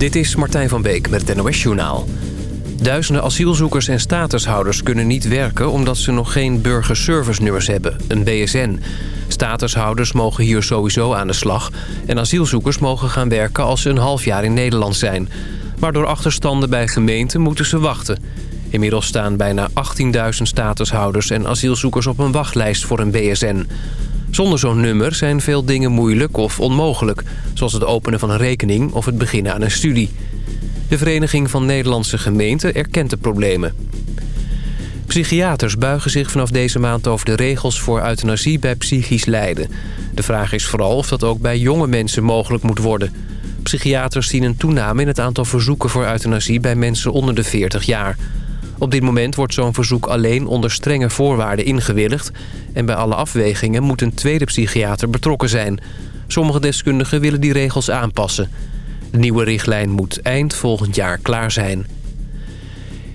Dit is Martijn van Beek met het NOS-journaal. Duizenden asielzoekers en statushouders kunnen niet werken... omdat ze nog geen burgerservice-nummers hebben, een BSN. Statushouders mogen hier sowieso aan de slag... en asielzoekers mogen gaan werken als ze een half jaar in Nederland zijn. Maar door achterstanden bij gemeenten moeten ze wachten. Inmiddels staan bijna 18.000 statushouders en asielzoekers op een wachtlijst voor een BSN... Zonder zo'n nummer zijn veel dingen moeilijk of onmogelijk... zoals het openen van een rekening of het beginnen aan een studie. De Vereniging van Nederlandse Gemeenten erkent de problemen. Psychiaters buigen zich vanaf deze maand over de regels voor euthanasie bij psychisch lijden. De vraag is vooral of dat ook bij jonge mensen mogelijk moet worden. Psychiaters zien een toename in het aantal verzoeken voor euthanasie bij mensen onder de 40 jaar... Op dit moment wordt zo'n verzoek alleen onder strenge voorwaarden ingewilligd... en bij alle afwegingen moet een tweede psychiater betrokken zijn. Sommige deskundigen willen die regels aanpassen. De nieuwe richtlijn moet eind volgend jaar klaar zijn.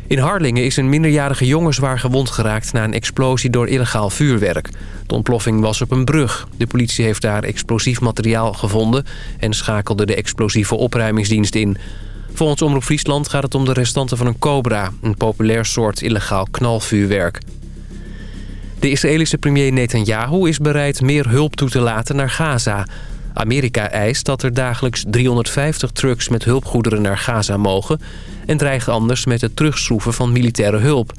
In Harlingen is een minderjarige jongen zwaar gewond geraakt... na een explosie door illegaal vuurwerk. De ontploffing was op een brug. De politie heeft daar explosief materiaal gevonden... en schakelde de explosieve opruimingsdienst in... Volgens Omroep Friesland gaat het om de restanten van een cobra... een populair soort illegaal knalvuurwerk. De Israëlische premier Netanyahu is bereid meer hulp toe te laten naar Gaza. Amerika eist dat er dagelijks 350 trucks met hulpgoederen naar Gaza mogen... en dreigt anders met het terugschroeven van militaire hulp.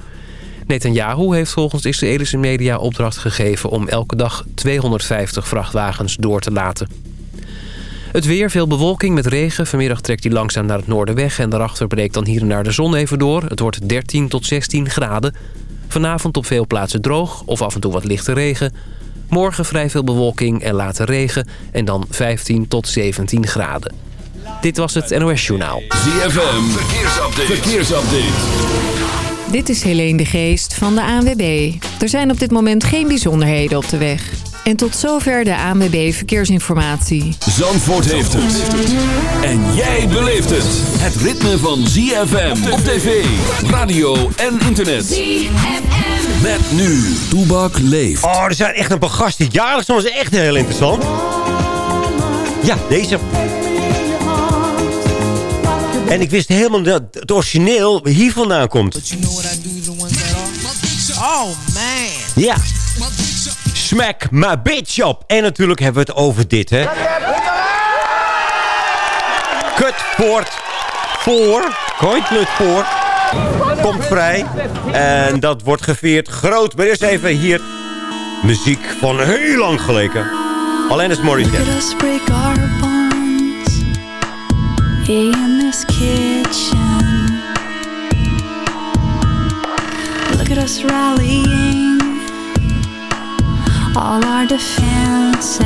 Netanyahu heeft volgens Israëlische media opdracht gegeven... om elke dag 250 vrachtwagens door te laten. Het weer, veel bewolking met regen. Vanmiddag trekt hij langzaam naar het noorden weg... en daarachter breekt dan hier en daar de zon even door. Het wordt 13 tot 16 graden. Vanavond op veel plaatsen droog of af en toe wat lichte regen. Morgen vrij veel bewolking en later regen... en dan 15 tot 17 graden. Dit was het NOS Journaal. ZFM, verkeersupdate. verkeersupdate. Dit is Helene de Geest van de ANWB. Er zijn op dit moment geen bijzonderheden op de weg. En tot zover de ANWB Verkeersinformatie. Zandvoort heeft het. En jij beleeft het. Het ritme van ZFM op tv, radio en internet. ZFM. Met nu, Toebak leeft. Oh, er zijn echt een paar gasten. Jaarlijks was echt heel interessant. Ja, deze. En ik wist helemaal dat het origineel hier vandaan komt. Oh, man. Ja. Smack my bitch op. En natuurlijk hebben we het over dit, hè. Kutpoort voor. Kooitnutpoort. Komt vrij. En dat wordt gevierd groot. Maar eerst even hier muziek van heel lang geleden. Alleen is bonds In this kitchen Look at us rallying all our defenses.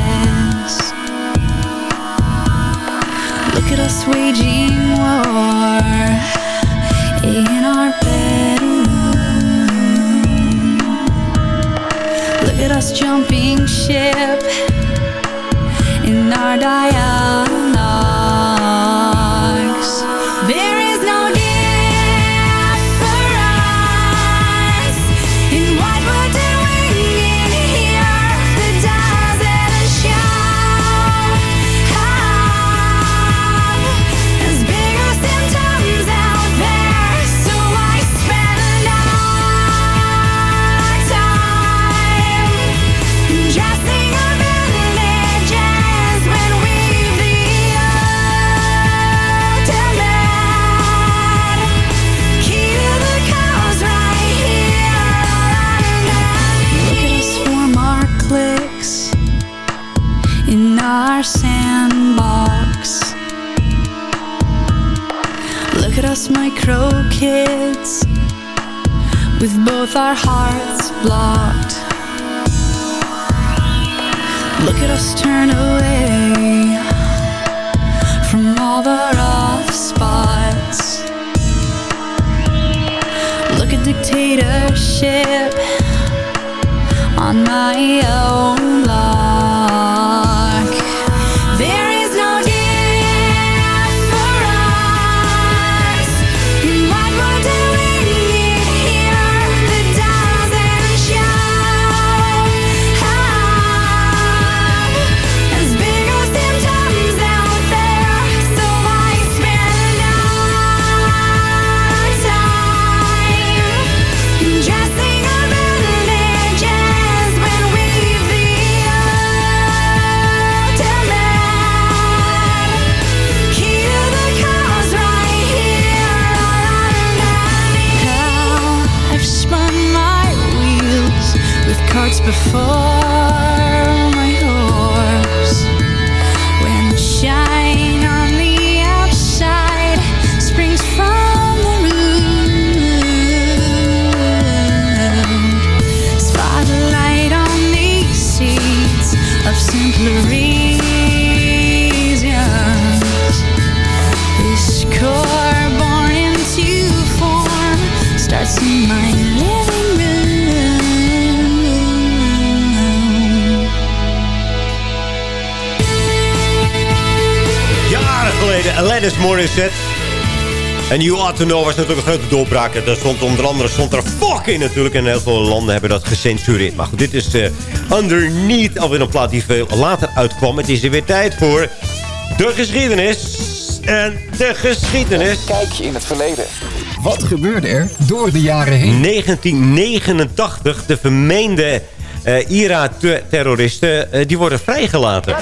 Look at us waging war in our bedroom. Look at us jumping ship in our dialogue. of our hearts Alanis Morissette. En You Ought To Know was natuurlijk een grote doorbraak. Er stond onder andere stond er fuck in natuurlijk. En heel veel landen hebben dat gecensureerd. Maar goed, dit is eh, Underneath. Alweer een plaat die veel later uitkwam. Het is er weer tijd voor de geschiedenis. En de geschiedenis. Kijkje in het verleden. Wat gebeurde er door de jaren heen? 1989, de vermeende eh IRA-terroristen, eh, die worden vrijgelaten.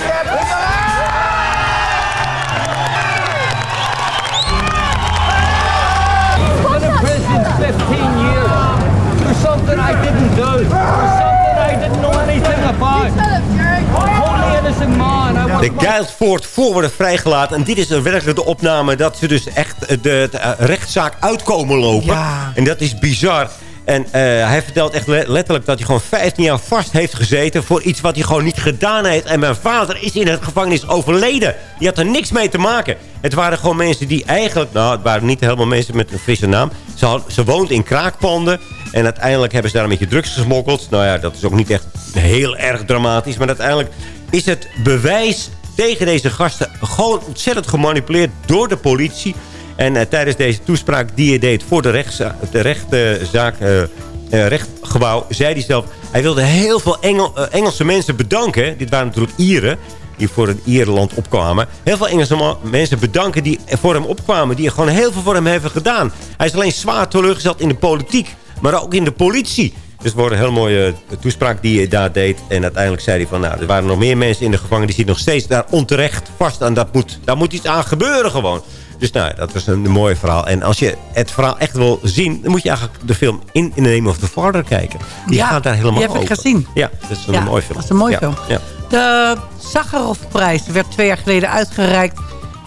De Guildford voor worden vrijgelaten. En dit is er werkelijk de opname dat ze dus echt de, de, eh, rechtszaak uitkomen lopen. En dat is bizar. En eh, hij vertelt echt le- letterlijk dat hij gewoon 15 jaar vast heeft gezeten... voor iets wat hij gewoon niet gedaan heeft. En mijn vader is in het gevangenis overleden. Die had er niks mee te maken. Het waren gewoon mensen die eigenlijk... Nou, het waren niet helemaal mensen met een frisse naam. Ze, had, ze woont in kraakpanden. En uiteindelijk hebben ze daar een beetje drugs gesmokkeld. Nou ja, dat is ook niet echt heel erg dramatisch. Maar uiteindelijk is het bewijs tegen deze gasten gewoon ontzettend gemanipuleerd door de politie. En eh, tijdens deze toespraak die hij deed voor de, de rechtszaak, eh, eh, rechtgebouw, zei hij zelf... Hij wilde heel veel Engel, Engelse mensen bedanken. Dit waren natuurlijk Ieren die voor het Ierland opkwamen. Heel veel Engelse mensen bedanken die voor hem opkwamen. Die gewoon heel veel voor hem hebben gedaan. Hij is alleen zwaar teleurgesteld in de politiek. Maar ook in de politie. Dus het wordt een heel mooie eh, toespraak die hij daar deed. En uiteindelijk zei hij van... Nou, er waren nog meer mensen in de gevangenis... die zitten nog steeds daar onterecht vast. En dat moet, daar moet iets aan gebeuren gewoon. Dus nou, dat was een mooi verhaal. En als je het verhaal echt wil zien... dan moet je eigenlijk de film In, in the Name of the Father kijken. Die Ja, gaat daar helemaal die heb ik over. gezien. Ja, dat is een Ja, mooi film. dat is een mooie film. Ja. De Sakharovprijs werd twee jaar geleden uitgereikt...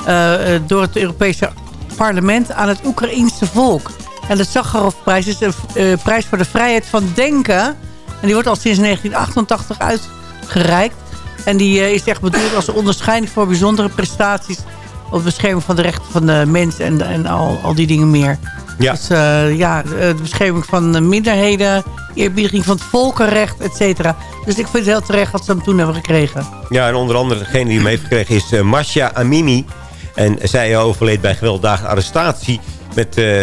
eh, eh, door het Europese parlement aan het Oekraïense volk. En de Sakharovprijs is een eh, prijs voor de vrijheid van denken. En die wordt al sinds 1988 uitgereikt. En die eh, is echt bedoeld als onderscheiding voor bijzondere prestaties... op de bescherming van de rechten van de mens en, en al, al die dingen meer. Ja. Dus eh, ja, de bescherming van de minderheden, eerbiediging van het volkenrecht, et cetera. Dus ik vind het heel terecht dat ze hem toen hebben gekregen. Ja, en onder andere degene die hem heeft gekregen is Masha Amini. En zij overleed bij gewelddadige arrestatie met uh,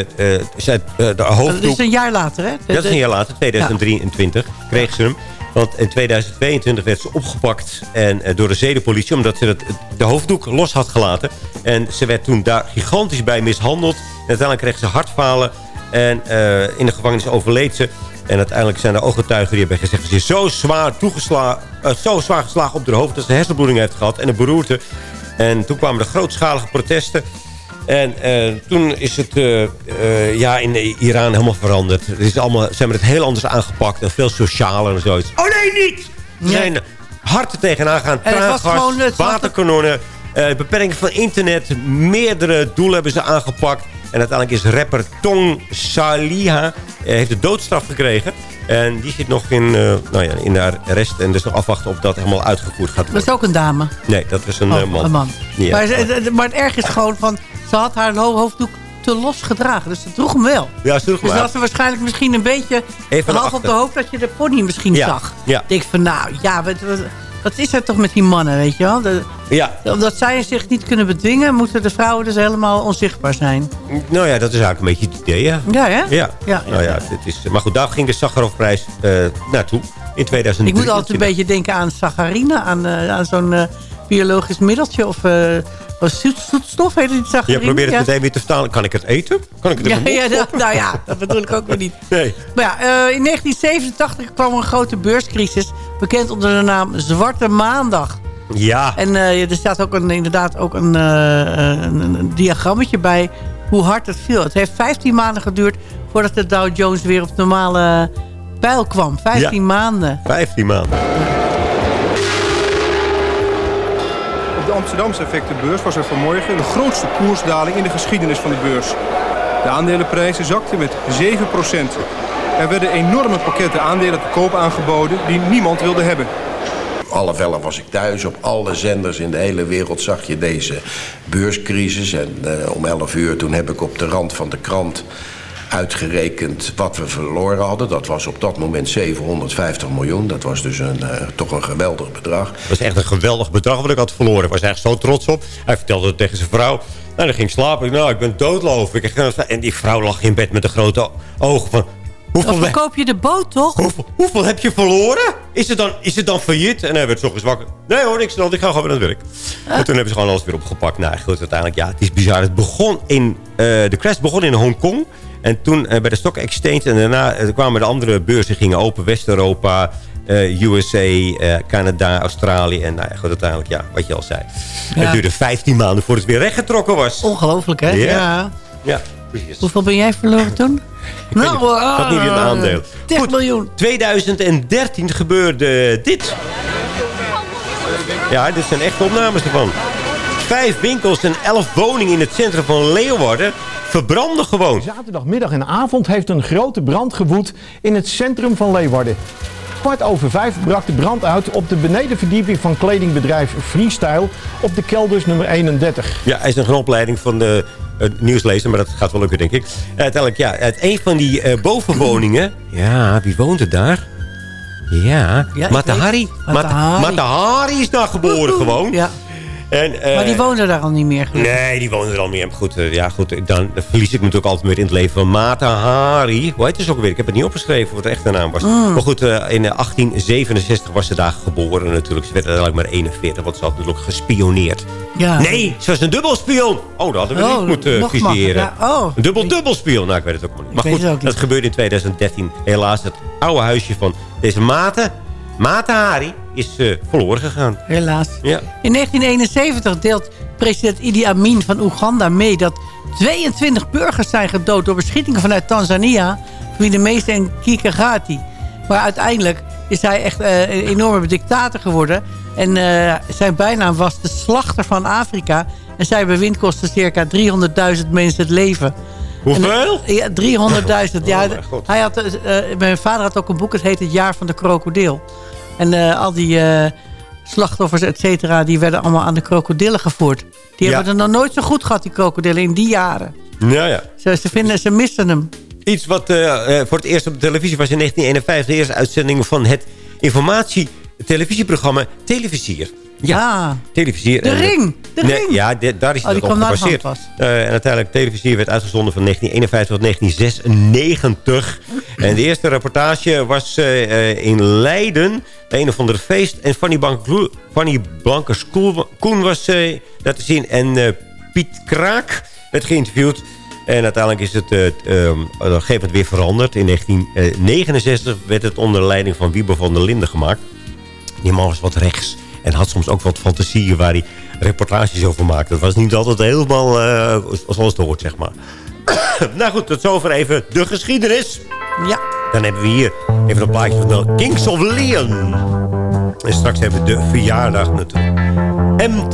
zij, uh, de hoofddoek. Dat is een jaar later, hè? De, dat is een jaar later, 2023, ja. kreeg ze hem. Want in 2022 werd ze opgepakt en, door de zedenpolitie... omdat ze het, de hoofddoek los had gelaten. En ze werd toen daar gigantisch bij mishandeld. En uiteindelijk kreeg ze hartfalen. En in de gevangenis overleed ze. En uiteindelijk zijn er ooggetuigen die hebben gezegd... dat ze is zo zwaar, toegeslagen, zo zwaar geslagen op haar hoofd... dat ze hersenbloeding heeft gehad en een beroerte. En toen kwamen er grootschalige protesten... En uh, toen is het uh, uh, ja, in Iran helemaal veranderd. Het is allemaal, ze hebben het heel anders aangepakt. En veel socialer en zoiets. Oh nee, niet! Ze zijn hard er tegenaan gaan. Traangas, waterkanonnen, beperking van internet. Meerdere doelen hebben ze aangepakt. En uiteindelijk is rapper Tong Saliha heeft de doodstraf gekregen. En die zit nog in, nou ja, in de arrest. En dus nog afwachten of dat helemaal uitgevoerd gaat worden. Dat is ook een dame? Nee, dat was een oh, man. Een man. Ja. Maar, maar het erg is gewoon van... Ze had haar hoofddoek te los gedragen. Dus ze droeg hem wel. Ja, ze droeg hem Dus dat ze waarschijnlijk misschien een beetje... Even half op de hoofd dat je de pony misschien ja. zag. Ja. Ik denk van, nou, ja, wat, wat, wat is er toch met die mannen, weet je wel? De, ja. Omdat zij zich niet kunnen bedwingen... moeten de vrouwen dus helemaal onzichtbaar zijn. Nou ja, dat is eigenlijk een beetje het idee, ja. Ja, hè? Ja. ja, ja nou ja, het is, maar goed, daar ging de Sakharovprijs uh, naartoe in 2003. Ik moet altijd een beetje denken aan saccharine, aan, uh, aan zo'n uh, biologisch middeltje of... zoetstof heet het niet Je probeert het ja. meteen weer te vertalen. Kan ik het eten? Kan ik het ja, ja, dat, Nou ja, dat bedoel ik ook weer niet. Nee. Maar ja, uh, in 1987 kwam er een grote beurscrisis. Bekend onder de naam Zwarte Maandag. Ja. En uh, er staat ook een, inderdaad ook een, uh, een, een, diagrammetje bij hoe hard het viel. Het heeft 15 maanden geduurd voordat de Dow Jones weer op normale pijl kwam. 15 Ja. maanden. 15 maanden. De Amsterdamse effectenbeurs was er vanmorgen de grootste koersdaling in de geschiedenis van de beurs. De aandelenprijzen zakten met 7% Er werden enorme pakketten aandelen te koop aangeboden die niemand wilde hebben. Alle vellen was ik thuis. Op alle zenders in de hele wereld zag je deze beurscrisis. En eh, om 11 uur toen heb ik op de rand van de krant uitgerekend wat we verloren hadden. Dat was op dat moment 750 miljoen. Dat was dus een, eh, toch een geweldig bedrag. Dat was echt een geweldig bedrag wat ik had verloren. Ik was echt zo trots op. Hij vertelde het tegen zijn vrouw. Nou, dan ging ik slapen. Nou, ik ben doodloof. Ik En die vrouw lag in bed met de grote ogen van... Hoeveel, Of verkoop je de boot, toch? hoeveel, hoeveel heb je verloren? Is het dan, is het dan failliet? En hij werd zo wakker. Nee hoor, niks hand. Ik ga gewoon weer aan het werk. En toen hebben ze gewoon alles weer opgepakt. Nou goed, uiteindelijk, ja, het is bizar. Het begon in... eh, de crash begon in Hongkong. En toen eh, bij de Stock Exchange. En daarna eh, kwamen de andere beurzen gingen open. West-Europa, eh, USA, Canada, Australië. En nou ja, goed, uiteindelijk, ja, wat je al zei. Ja. Het duurde 15 maanden voordat het weer rechtgetrokken was. Ongelooflijk, hè? Ja. Ja. Ja, precies. Hoeveel ben jij verloren toen? Nou, Ik had niet het aandeel. 10 miljoen. 2013 gebeurde dit. Ja, dit zijn echt opnames ervan. Vijf winkels en elf woningen in het centrum van Leeuwarden verbranden gewoon. Zaterdagmiddag en avond heeft een grote brand gewoed in het centrum van Leeuwarden. Kwart over vijf brak de brand uit op de benedenverdieping van kledingbedrijf Freestyle op de kelders nummer 31. Ja, hij is nog een opleiding van de eh, nieuwslezer, maar dat gaat wel lukken, denk ik. Eh, uiteindelijk, ja, uit een van die eh, bovenwoningen... Ja, wie woont er daar? Ja, Ja. Matahari. Matahari is daar geboren gewoon. Ja. En, eh, Maar die wonen daar al niet meer. Nee, die wonen er al meer. Maar Goed, eh, ja, goed, dan verlies ik me natuurlijk altijd meer in het leven van Mata Hari. Hoe heet ze ook weer? Ik heb het niet opgeschreven wat de echte naam was. Mm. Maar goed, eh, in eh, 1867 was ze daar geboren natuurlijk. Ze werd uiteindelijk maar 41, want ze had natuurlijk gespioneerd. Ja. Nee, ze was een dubbelspion. Oh, dat hadden we Oh, niet moeten nog viseren. ja, oh. Een dubbel-dubbelspion. Nou, ik weet het ook maar niet. Maar goed, het ook niet. dat gebeurde in 2013. Helaas, het oude huisje van deze Mata, Mata Hari, is eh, verloren gegaan. Helaas. Ja. In 1971 deelt president Idi Amin van Oeganda mee... dat 22 burgers zijn gedood door beschietingen vanuit Tanzania... wie de meeste en Kikagati. Maar uiteindelijk is hij echt eh, een enorme dictator geworden. En eh, zijn bijnaam was de slachter van Afrika. En zijn bewind kostte circa 300.000 mensen het leven. Hoeveel? En, ja, 300.000. ja, Oh, hij had, eh, eh, mijn vader had ook een boek, het heet Het Jaar van de Krokodil. En eh, al die slachtoffers, et cetera, die werden allemaal aan de krokodillen gevoerd. Die Ja. hebben het nog nooit zo goed gehad, die krokodillen, in die jaren. Ja, ja. Ze, ze, vinden, ze missen hem. Iets wat voor het eerst op de televisie was in 1951. De eerste uitzending van het informatie-televisieprogramma Televisier. Ja. Televisier. De En, eh, Ring. De nee, Ring. Ja, de- daar is Oh, het op gebaseerd. Eh, en uiteindelijk, televisier werd uitgezonden van 1951 tot 1996. en de eerste reportage was eh, in Leiden. Een of andere feest. En Fanny, Bank, Fanny Blankers Koen was eh, daar te zien. En Piet Kraak werd geïnterviewd. En uiteindelijk is het eh, eh, op een gegeven moment weer veranderd. In 1969 werd het onder leiding van Wiebe van der Linden gemaakt. Die man was wat rechts. En had soms ook wat fantasieën waar hij reportages over maakte. Dat was niet altijd helemaal eh, zoals het hoort, zeg maar. nou goed, tot zover even de geschiedenis. Ja. Dan hebben we hier even een plaatje van de Kings of Leon. En straks hebben we de verjaardag natuurlijk. M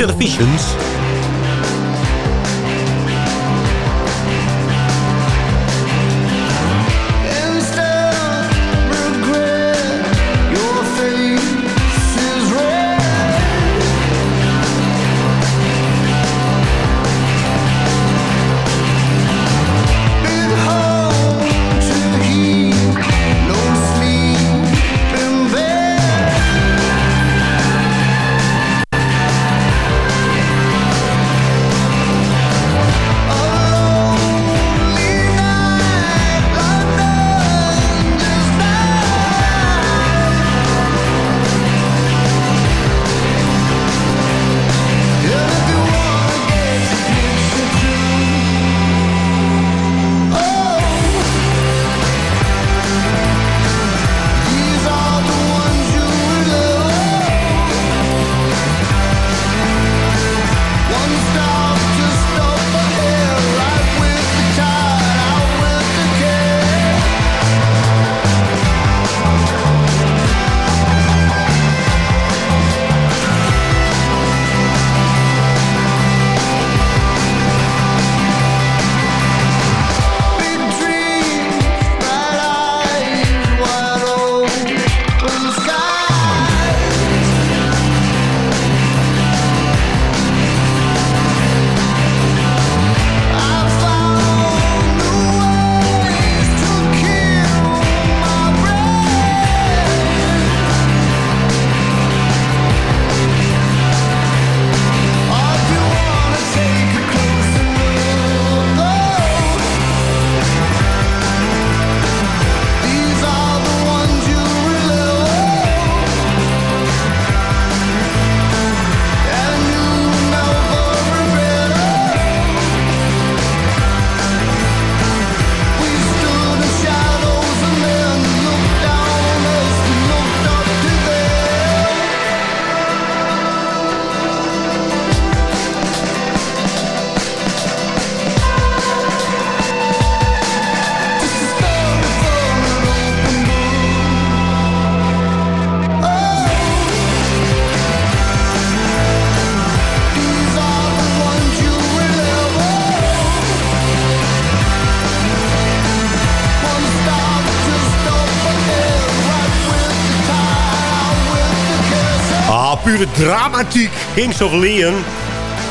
pure dramatiek. Kings of Leon.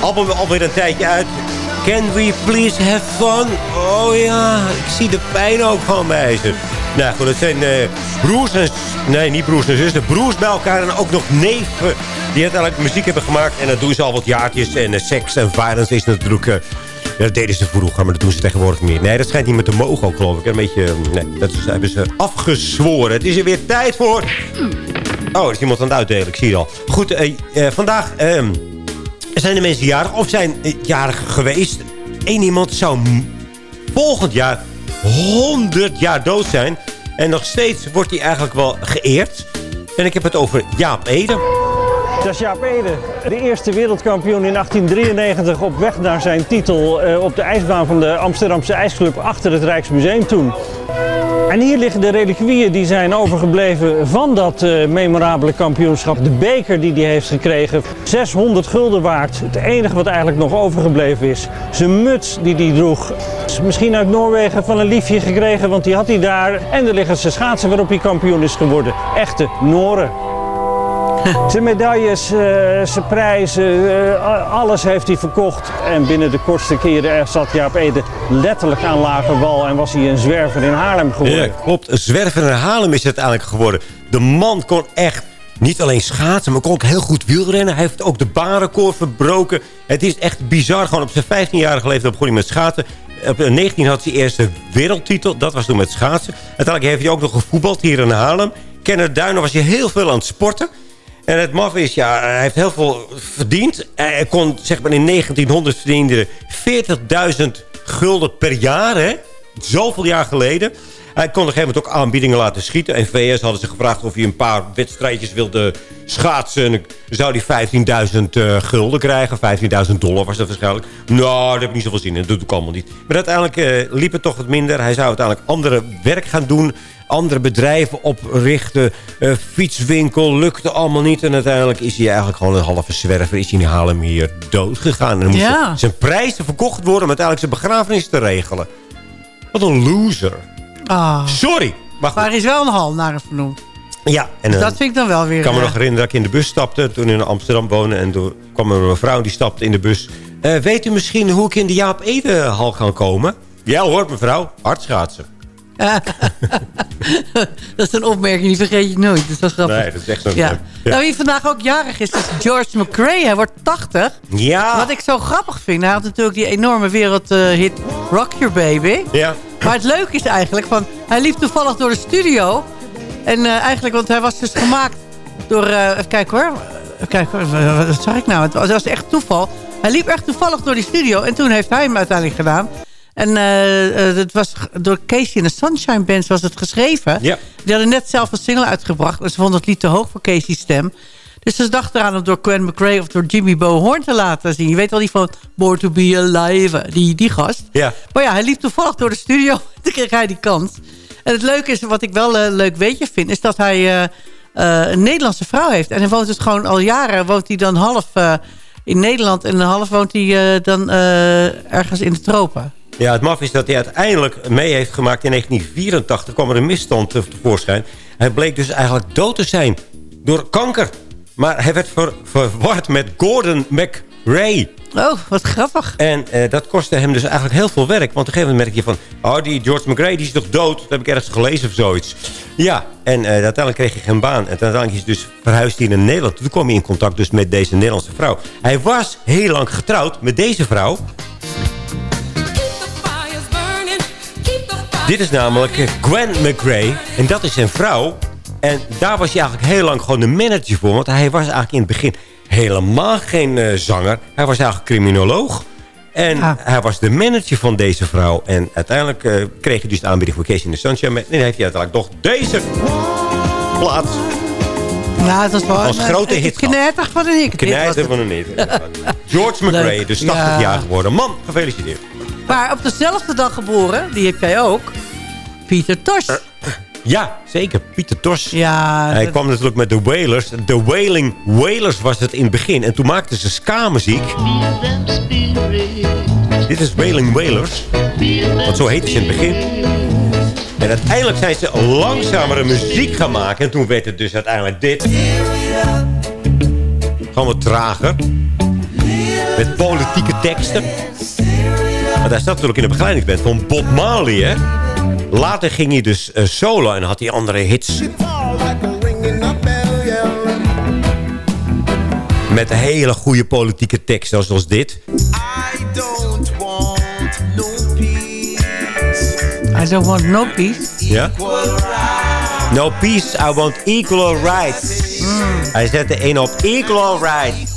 Album alweer een tijdje uit. Can we please have fun? Oh ja, ik zie de pijn ook van ze. Nou goed, het zijn eh, broers en... Nee, niet broers en zussen. Broers bij elkaar en ook nog neven. Die uiteindelijk muziek hebben gemaakt. En dat doen ze al wat jaartjes. En uh, seks en violence is natuurlijk... Ja, dat deden ze vroeger, maar dat doen ze tegenwoordig meer. Nee, dat schijnt niet meer te mogen geloof ik. Een beetje... Nee, dat hebben ze afgezworen. Het is er weer tijd voor... Oh, er is iemand aan het uitdelen. Ik zie het al. Goed, vandaag... Ehm, zijn de mensen jarig of zijn jarig geweest. Eén iemand zou volgend jaar 100 jaar dood zijn. En nog steeds wordt hij eigenlijk wel geëerd. En ik heb het over Jaap Ede. Dat is Jaap Ede, de eerste wereldkampioen in 1893 op weg naar zijn titel op de ijsbaan van de Amsterdamse IJsclub achter het Rijksmuseum toen. En hier liggen de reliquieën die zijn overgebleven van dat uh, memorabele kampioenschap. De beker die hij heeft gekregen, 600 gulden waard. Het enige wat eigenlijk nog overgebleven is. Zijn muts die hij droeg. Misschien uit Noorwegen van een liefje gekregen, want die had hij daar. En er liggen zijn schaatsen waarop hij kampioen is geworden. Echte Noren. Zijn medailles, uh, zijn prijzen, uh, alles heeft hij verkocht. En binnen de kortste keren zat Jaap Ede letterlijk aan lage wal... en was hij een zwerver in Haarlem geworden. Ja, klopt. Een zwerver in Haarlem is het eigenlijk geworden. De man kon echt niet alleen schaatsen, maar kon ook heel goed wielrennen. Hij heeft ook de barenkoor verbroken. Het is echt bizar. Gewoon op zijn 15-jarige leeftijd begon hij met schaatsen. Op 19 had hij eerste wereldtitel. Dat was toen met schaatsen. Uiteindelijk heeft hij ook nog gevoetbald hier in Haarlem. Kenner Duinen was hij heel veel aan het sporten. En het maf is, ja, hij heeft heel veel verdiend. Hij kon, zeg maar, in 1900 verdiende 40.000 gulden per jaar, hè. Zoveel jaar geleden. Hij kon op een gegeven moment ook aanbiedingen laten schieten. En VS hadden ze gevraagd of hij een paar wedstrijdjes wilde schaatsen. En zou hij 15.000 uh, gulden krijgen. 15.000 dollar was dat waarschijnlijk. Nou, dat heb ik niet zoveel zin in. Dat doet ik allemaal niet. Maar uiteindelijk uh, liep het toch wat minder. Hij zou uiteindelijk andere werk gaan doen andere bedrijven oprichten. Uh, fietswinkel, lukte allemaal niet. En uiteindelijk is hij eigenlijk gewoon een halve zwerver. Is hij in Haarlem hier dood gegaan. En ja. zijn prijzen verkocht worden om uiteindelijk zijn begrafenis te regelen. Wat een loser. Ah. Sorry. Maar er is wel een hal naar hem vernoemd. Ja. En, dus dat vind ik dan wel weer... Ik kan me nog herinneren dat ik in de bus stapte. Toen in Amsterdam woonde. En toen kwam er een vrouw die stapte in de bus. Uh, weet u misschien hoe ik in de Jaap Ede-hal kan komen? Ja hoor, mevrouw. Hartschaatsen. dat is een opmerking, die vergeet je nooit. Dat is wel grappig. Nee, dat is echt zo. Ja. ja. Nou, wie vandaag ook jarig is, is George McRae. Hij wordt 80. Ja. Wat ik zo grappig vind, hij had natuurlijk die enorme wereldhit Rock Your Baby. Ja. Maar het leuke is eigenlijk, van, hij liep toevallig door de studio. En uh, eigenlijk, want hij was dus gemaakt door... Uh, even kijken hoor. Even kijken hoor, wat zag ik nou? Het was, het was echt toeval. Hij liep echt toevallig door die studio. En toen heeft hij hem uiteindelijk gedaan. En uh, het was door Casey en de Sunshine Bands was het geschreven. Ja. Die hadden net zelf een single uitgebracht. En ze vonden het lied te hoog voor Casey's stem. Dus ze dachten eraan om door Gwen McRae of door Jimmy Bo Horn te laten zien. Je weet wel die van Born to be Alive, die, die gast. Ja. Maar ja, hij liep toevallig door de studio. Toen kreeg hij die kans. En het leuke is, wat ik wel een leuk weetje vind... is dat hij uh, uh, een Nederlandse vrouw heeft. En hij woont dus gewoon al jaren... woont hij dan half in Nederland... en half woont hij dan ergens in de tropen. Ja, het maf is dat hij uiteindelijk mee heeft gemaakt in 1984. kwam er een misstand tevoorschijn. Hij bleek dus eigenlijk dood te zijn door kanker. Maar hij werd ver, verward met Gordon McRae. Oh, wat grappig. En uh, dat kostte hem dus eigenlijk heel veel werk. Want op een gegeven moment merk je van... Oh, die George McRae die is toch dood? Dat heb ik ergens gelezen of zoiets. Ja, en uh, uiteindelijk kreeg hij geen baan. En uiteindelijk is hij dus verhuisd hij naar Nederland. Toen kwam hij in contact dus met deze Nederlandse vrouw. Hij was heel lang getrouwd met deze vrouw. Dit is namelijk Gwen McRae. En dat is zijn vrouw. En daar was hij eigenlijk heel lang gewoon de manager voor. Want hij was eigenlijk in het begin helemaal geen uh, zanger. Hij was eigenlijk criminoloog. En ah. hij was de manager van deze vrouw. En uiteindelijk uh, kreeg hij dus de aanbieding voor Casey in the Sunshine. En heeft hij uiteindelijk nog deze plaat. Ja, dat was wel als een, grote hit. Knijter van een hit. Knijter van een hit. George McRae, dus 80 ja. jaar geworden. Man, gefeliciteerd. Maar op dezelfde dag geboren, die heb jij ook, Pieter Tosh. Uh, ja, zeker. Pieter Tosh. Ja, Hij dat... kwam natuurlijk met de Wailers. De Wailing Wailers was het in het begin. En toen maakten ze ska-muziek. Dit is Wailing Wailers. Want zo heette ze in het begin. En uiteindelijk zijn ze langzamere muziek gaan maken. En toen werd het dus uiteindelijk dit. Gewoon wat trager. Met politieke teksten. Want hij zat natuurlijk in de begeleidingsband van Bob Marley, hè. Later ging hij dus eh, solo en had hij andere hits. Met hele goede politieke teksten zoals dit. I don't want no peace. Ja? No peace, I want equal rights. Hij zette één op equal rights.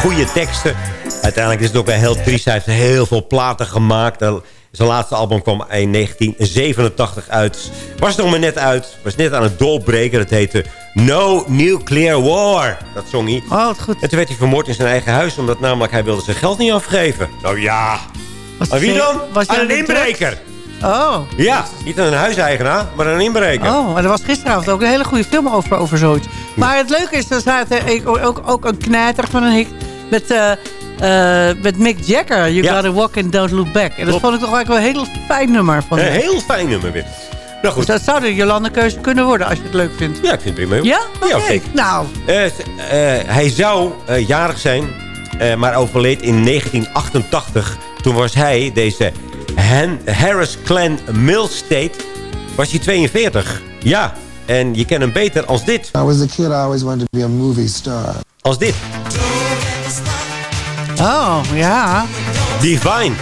Goede teksten. Uiteindelijk is het ook wel heel triest. Hij heeft heel veel platen gemaakt. Zijn laatste album kwam in 1987 uit. Was nog maar net uit. Was net aan het doorbreken. Dat heette No Nuclear War. Dat zong hij. Oh, wat goed. En toen werd hij vermoord in zijn eigen huis. Omdat namelijk hij wilde zijn geld niet afgeven. Nou ja. Was Maar wie dan? was Aan een er inbreker. Oh. Ja, niet aan een huiseigenaar, maar aan een inbreker. Oh, en er was gisteravond ook een hele goede film over, over zoiets. Maar het leuke is, er staat eh, ook, ook, een knijter van een hik met, eh, eh, met Mick Jagger. You Ja. gotta walk and don't look back. En dat vond ik toch eigenlijk wel een heel fijn nummer. Van Een hem. heel fijn nummer weer. Nou goed. Dus dat zou de Jolande keuze kunnen worden als je het leuk vindt. Ja, ik vind het prima. Ja? Ja, Oké. zeker. Nou, Eh, hij zou jarig zijn, maar overleed in 1988. Toen was hij, deze Han Harris Clan Millstate, was hij 42. Ja, en je kent hem beter als dit. I was a kid, I always wanted to be a movie star. Als dit. oh, ja. Divine.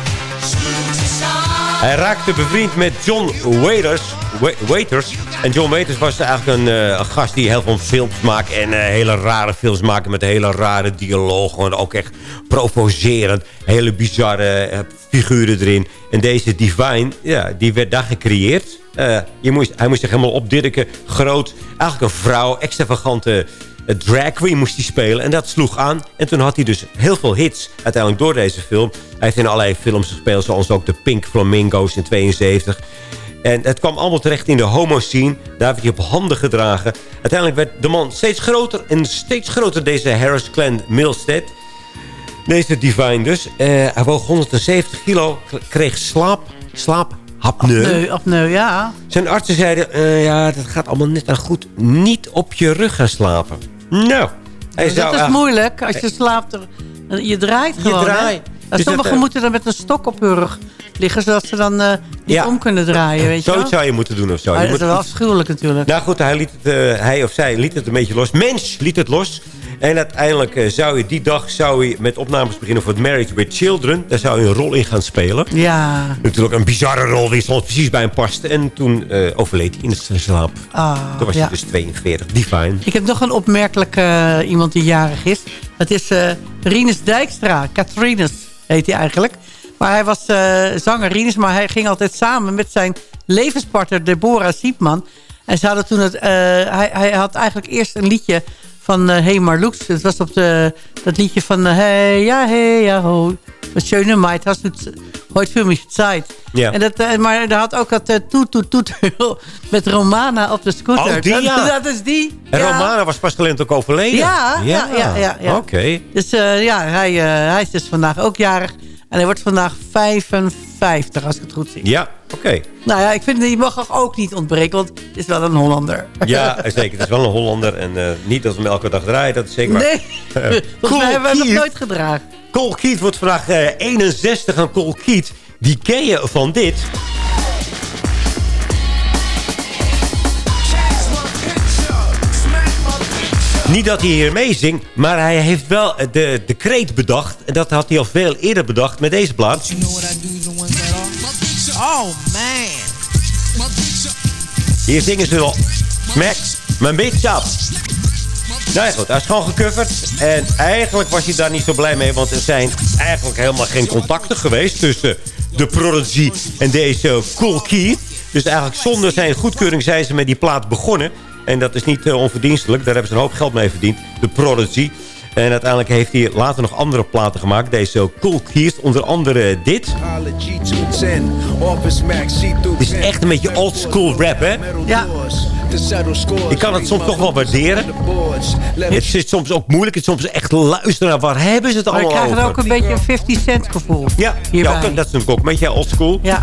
Hij raakte bevriend met John Waiters. Wa- Waiters. En John Waiters was eigenlijk een, eh, een gast die heel veel films maakt. En eh, hele rare films maakt met hele rare dialogen. En ook echt provocerend. Hele bizarre eh, figuren erin. En deze Divine, ja, die werd daar gecreëerd. Eh, moest, hij moest zich helemaal opdirken. Groot. Eigenlijk een vrouw. Extravagante het drag queen moest hij spelen. En dat sloeg aan. En toen had hij dus heel veel hits uiteindelijk door deze film. Hij heeft in allerlei films gespeeld. Zoals ook de Pink Flamingos in 72. En het kwam allemaal terecht in de homo-scene. Daar werd hij op handen gedragen. Uiteindelijk werd de man steeds groter. En steeds groter deze Harris Clan Milstead. Deze Divine dus. Eh, hij woog 170 kilo. Kreeg slaap, slaaphapneu. Nee, apneu, ja. Zijn artsen zeiden, eh, ja, dat gaat allemaal net aan goed. Niet op je rug gaan slapen. Nou, hij zou... dat is eh, moeilijk. Als je slaapt, er, je draait Je gewoon. hè? draait. Dus sommigen eh, moeten dan met een stok op hun rug liggen... zodat ze dan eh, niet Ja. om kunnen draaien, weet je. Zoiets zou je moeten doen of zo. Maar Je dat is wel afschuwelijk natuurlijk. Nou goed, hij, liet het, eh, hij of zij liet het een beetje los. Mens liet het los. En uiteindelijk eh, zou hij die dag zou hij met opnames beginnen voor het Married with Children. Daar zou hij een rol in gaan spelen. Ja. Natuurlijk een bizarre rol die soms precies bij hem paste. En toen eh, overleed hij in zijn slaap. Ah, toen was ja. hij dus 42. Divine. Ik heb nog een opmerkelijke eh, iemand die jarig is. Dat is eh Rinus Dijkstra. Katrines heet hij eigenlijk. Maar hij was zanger Rinus, maar hij ging altijd samen met zijn levenspartner Deborah Siepman. En ze hadden toen het, hij, hij had eigenlijk eerst een liedje van eh Hey Marlux. Het was op de, dat liedje van eh, Hey ja, hey ja, ho. Wat schöne Meid, hast du heute für mich Zeit. Ja. En dat, eh, maar daar had ook dat eh, toet toet toet met Romana op de scooter. Oh, die, dat, ja. dat is die. En ja. Romana was pas gelend ook overleden. Ja, ja, ja. Oké. Dus ja, hij, hij is dus vandaag ook jarig. En hij wordt vandaag 55, als ik het goed zie. Ja, oké. Nou ja, ik vind die mag ook niet ontbreken, want het is wel een Hollander. Ja, zeker. Het is wel een Hollander. En eh, niet dat we hem elke dag draaien, dat is zeker waar. Nee, Eh, volgens mij hebben we hem nog nooit gedragen. Cole Keith wordt vandaag eh, 61. En Cole Keith, die ken je van dit. Niet dat hij hier mee zingt, maar hij heeft wel de, de kreet bedacht. En dat had hij al veel eerder bedacht met deze plaat. Oh man. Hier zingen ze wel. Smack mijn bitch up. Nou ja, goed, hij is gewoon gecoverd. En eigenlijk was hij daar niet zo blij mee. Want er zijn eigenlijk helemaal geen contacten geweest tussen de Prodigy en deze Cool Keith. Dus eigenlijk zonder zijn goedkeuring zijn ze met die plaat begonnen. En dat is niet eh, onverdienstelijk. Daar hebben ze een hoop geld mee verdiend. De Prodigy. En uiteindelijk heeft hij later nog andere platen gemaakt. Deze Cool Keith, onder andere dit. Het is echt een beetje old school rap, hè? Ja. Ik kan het soms toch wel waarderen. Het is soms ook moeilijk. Het is soms echt luisteren naar waar hebben ze het Maar ik allemaal krijg er over. ook een beetje een 50 cent gevoel. Ja, hierbij. ja, ook- dat is natuurlijk ook een beetje old school. Ja.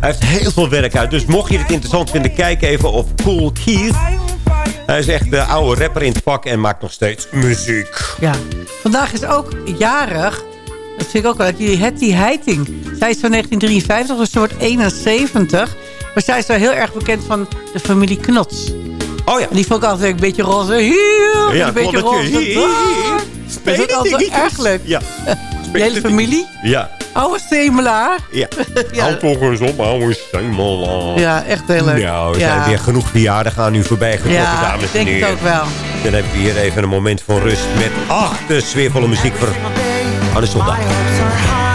Hij heeft heel veel werk uit. Dus mocht je het interessant vinden, kijk even op Cool Keith. Hij is echt de oude rapper in het vak en maakt nog steeds muziek. Ja. Vandaag is ook jarig, dat vind ik ook wel die Hetty Heiting. Zij is van 1953, dus ze wordt 71. Maar zij is wel heel erg bekend van de familie Knots. Oh ja. En die vond ik altijd een beetje roze hier, Ja, een beetje roze hier-. Dat is altijd erg leuk. Ja. De hele familie. Ja. Oude Semelaar. Ja. Ja. Hou toch eens op, ouwe steenmol. Ja, echt heel leuk. Nou, er Ja. zijn weer genoeg verjaardagen aan u voorbij getrokken, Ja, dames ik en denk heren. het ook wel. Dan hebben we hier even een moment van rust met ach, de sfeervolle muziek voor Anne Soldaat. Still,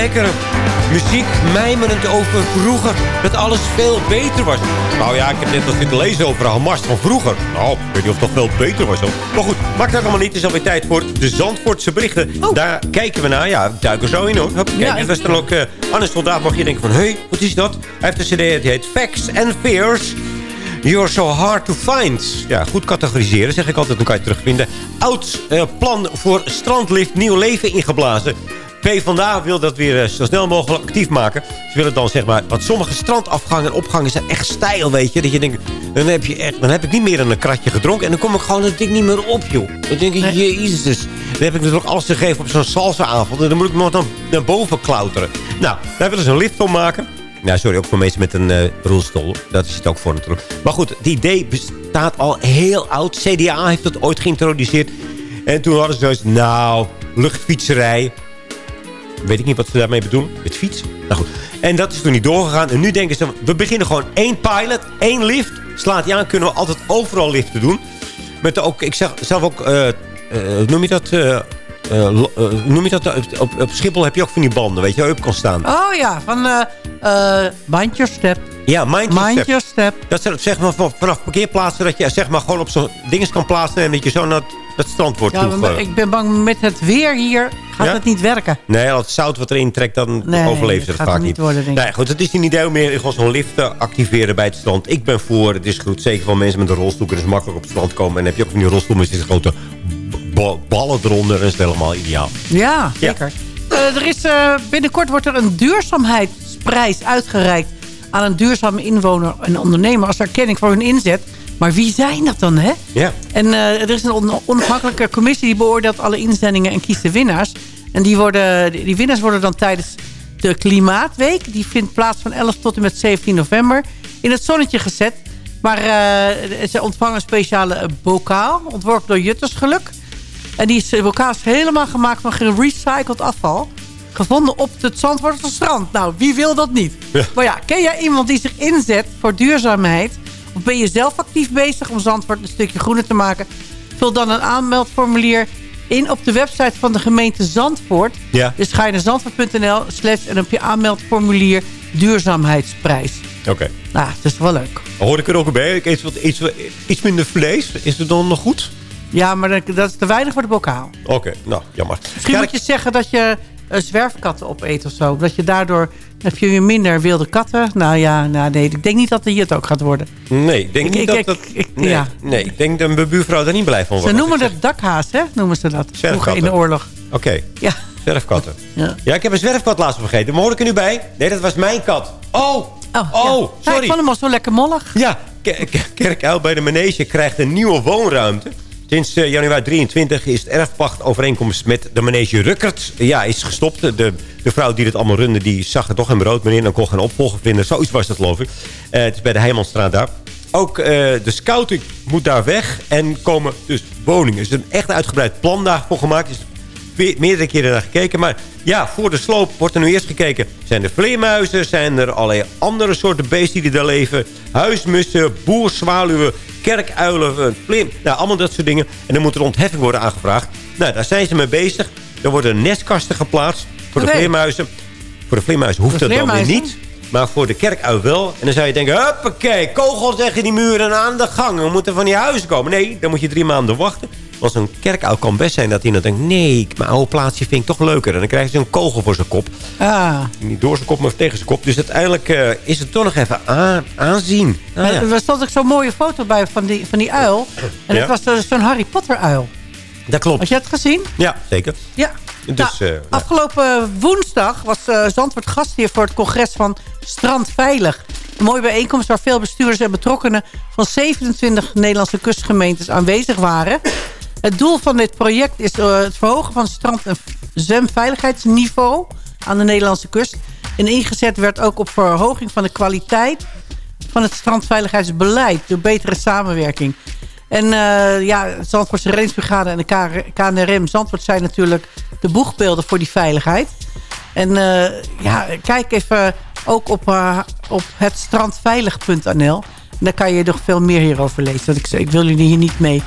lekkere muziek, mijmerend over vroeger. Dat alles veel beter was. Nou ja, ik heb net al zitten lezen over Hamas van vroeger. Nou, ik weet niet of dat veel beter was. Hoor. Maar goed, maakt dat allemaal niet. Het is alweer tijd voor de Zandvoortse berichten. Daar kijken we naar. Ja, duiken zo in hoor. Kijk, Ja, ik- was dan ook... eh Anne Soldaat mag je denken van... Hé, hey, wat is dat? Hij heeft een cd, die heet Facts and Fears... You're so hard to find. Ja, goed categoriseren, zeg ik altijd, dan kan je het terugvinden. Oud eh, plan voor strandlift nieuw leven ingeblazen. PvdA wil dat weer eh, zo snel mogelijk actief maken. Ze willen dan zeg maar... Want sommige strandafgangen en opgangen zijn echt stijl, weet je. Dat je denkt, dan heb, je echt, dan heb ik niet meer een kratje gedronken... en dan kom ik gewoon dat ding niet meer op, joh. Dan denk ik, jezus. Dan heb ik natuurlijk alles gegeven op zo'n salsa-avond... en dan moet ik nog dan naar boven klauteren. Nou, daar willen ze een lift om maken... Nou, sorry, ook voor mensen met een eh rolstoel. Dat is het ook voor natuurlijk. Maar goed, het idee bestaat al heel oud. CDA heeft dat ooit geïntroduceerd. En toen hadden ze dus, nou, luchtfietserij. Weet ik niet wat ze daarmee bedoelen. Met fiets. Nou goed. En dat is toen niet doorgegaan. En nu denken ze, we beginnen gewoon één pilot, één lift. Slaat die aan, kunnen we altijd overal liften doen. Met ook, ik zeg zelf ook, eh, eh, noem je dat... eh, noem je dat? Op, op Schiphol heb je ook van die banden, weet je, waar je op kan staan. Oh ja, van Mind Your Step. Ja, mind your, Mind step. your step. Dat zeg maar van- vanaf parkeerplaatsen dat je zeg maar gewoon op zo'n dinges kan plaatsen en dat je zo naar het, dat strand wordt Ja, ik ben bang met het weer hier gaat Ja? het niet werken. Nee, als het zout wat erin trekt, dan Nee, overleeft het gaat vaak het niet niet. worden, denk ik. nee, goed, het is een idee om meer gewoon zo'n lift te activeren bij het strand. Ik ben voor, het is goed. Zeker van mensen met een rolstoel kunnen ze makkelijk op het strand komen. En heb je ook van die rolstoel met die grote ba- ballen eronder. Dat is helemaal ideaal. Ja, zeker. Eh, er is, eh, binnenkort wordt er een Prijs uitgereikt aan een duurzame inwoner en ondernemer... als erkenning voor hun inzet. Maar wie zijn dat dan, hè? Ja. En eh, er is een on- onafhankelijke commissie die beoordeelt alle inzendingen en kiest de winnaars. En die, worden, die winnaars worden dan tijdens de Klimaatweek... die vindt plaats van 11 tot en met 17 november... in het zonnetje gezet. Maar eh, ze ontvangen een speciale eh, bokaal, ontworpen door Juttersgeluk. En die is, bokaal is helemaal gemaakt van gerecycled afval. Gevonden op het Zandvoortse strand. Nou, wie wil dat niet? Ja. Maar ja, ken jij iemand die zich inzet voor duurzaamheid? Of ben je zelf actief bezig om Zandvoort een stukje groener te maken? Vul dan een aanmeldformulier in op de website van de gemeente Zandvoort. Ja. Dus ga je naar zandvoort.nl slash en op je aanmeldformulier duurzaamheidsprijs. Oké. Nou, dat is wel leuk. Hoor ik er ook bij? Ik eet wat, iets, iets minder vlees. Is het dan nog goed? Ja, maar dat, is te weinig voor de bokaal. Oké, nou, jammer. Misschien moet je zeggen dat je zwerfkatten opeet of zo. Dat je daardoor heb je weer minder wilde katten. Nou ja, nou, nee, ik denk niet dat hier het ook gaat worden. Nee, ik denk Ik- niet ik- dat ik- dat... nee, ja. nee, ik denk dat mijn buurvrouw daar niet blij van Ze wordt. noemen dat dakhaas, hè? Noemen ze dat. Vroeger in de oorlog. Oké, Ja. zwerfkatten. Ja. Ja, ik heb een zwerfkat laatst vergeten. Maar hoor ik er nu bij? Nee, dat was mijn kat. Oh, oh, Ja, ik sorry. vond hem al zo lekker mollig. Ja, Kerkuil bij de Manege krijgt een nieuwe woonruimte. Sinds eh, januari 23 is het erfpachtovereenkomst met de Manege Ruckert ja, is gestopt. De, de vrouw die het allemaal runde, die zag er toch een brood meer in... en kon geen opvolger vinden. Zoiets was dat, geloof ik. Eh, het is bij de Heijmanstraat daar. Ook eh, de scouting moet daar weg en komen dus woningen. Er is een echt uitgebreid plan daarvoor gemaakt. Meerdere keren naar gekeken. Maar ja, voor de sloop wordt er nu eerst gekeken. Zijn er vleermuizen? Zijn er allerlei andere soorten beesten die daar leven? Huismussen, boerzwaluwen, kerkuilen, eh, vleer... Nou, allemaal dat soort dingen. En dan moet er ontheffing worden aangevraagd. Nou, daar zijn ze mee bezig. Er worden nestkasten geplaatst voor de vleermuizen. Voor de vleermuizen hoeft dat dan weer niet. Maar voor de kerkuil wel. En dan zou je denken, huppakee, kogels tegen die muren en aan de gang. We moeten van die huizen komen. Nee, dan moet je drie maanden wachten. Want zo'n kerkuil kan best zijn dat hij dan denkt... nee, mijn oude plaatsje vind ik toch leuker. En dan krijgt hij een kogel voor zijn kop. Ah. Niet door zijn kop, maar tegen zijn kop. Dus uiteindelijk eh, is het toch nog even aan, aanzien. Nou ja. Er stond ook zo'n mooie foto bij van die, van die uil. En Ja. het was dus zo'n Harry Potter uil. Dat klopt. Had je het gezien? Ja, zeker. Ja. Dus, Nou, eh, Afgelopen woensdag was eh, Zandvoort gastheer voor het congres van Strand Veilig. Een mooie bijeenkomst waar veel bestuurders en betrokkenen van 27 Nederlandse kustgemeentes aanwezig waren. Het doel van dit project is eh, het verhogen van het strand- en zwemveiligheidsniveau aan de Nederlandse kust. En ingezet werd ook op verhoging van de kwaliteit van het strandveiligheidsbeleid door betere samenwerking. En eh, ja, het Zandvoortse Reddingsbrigade en de KNRM Zandvoort zijn natuurlijk de boegbeelden voor die veiligheid. En eh, ja, kijk even ook op, eh, op hetstrandveilig.nl. En daar kan je nog veel meer hierover lezen. Want ik, ik wil jullie hier niet mee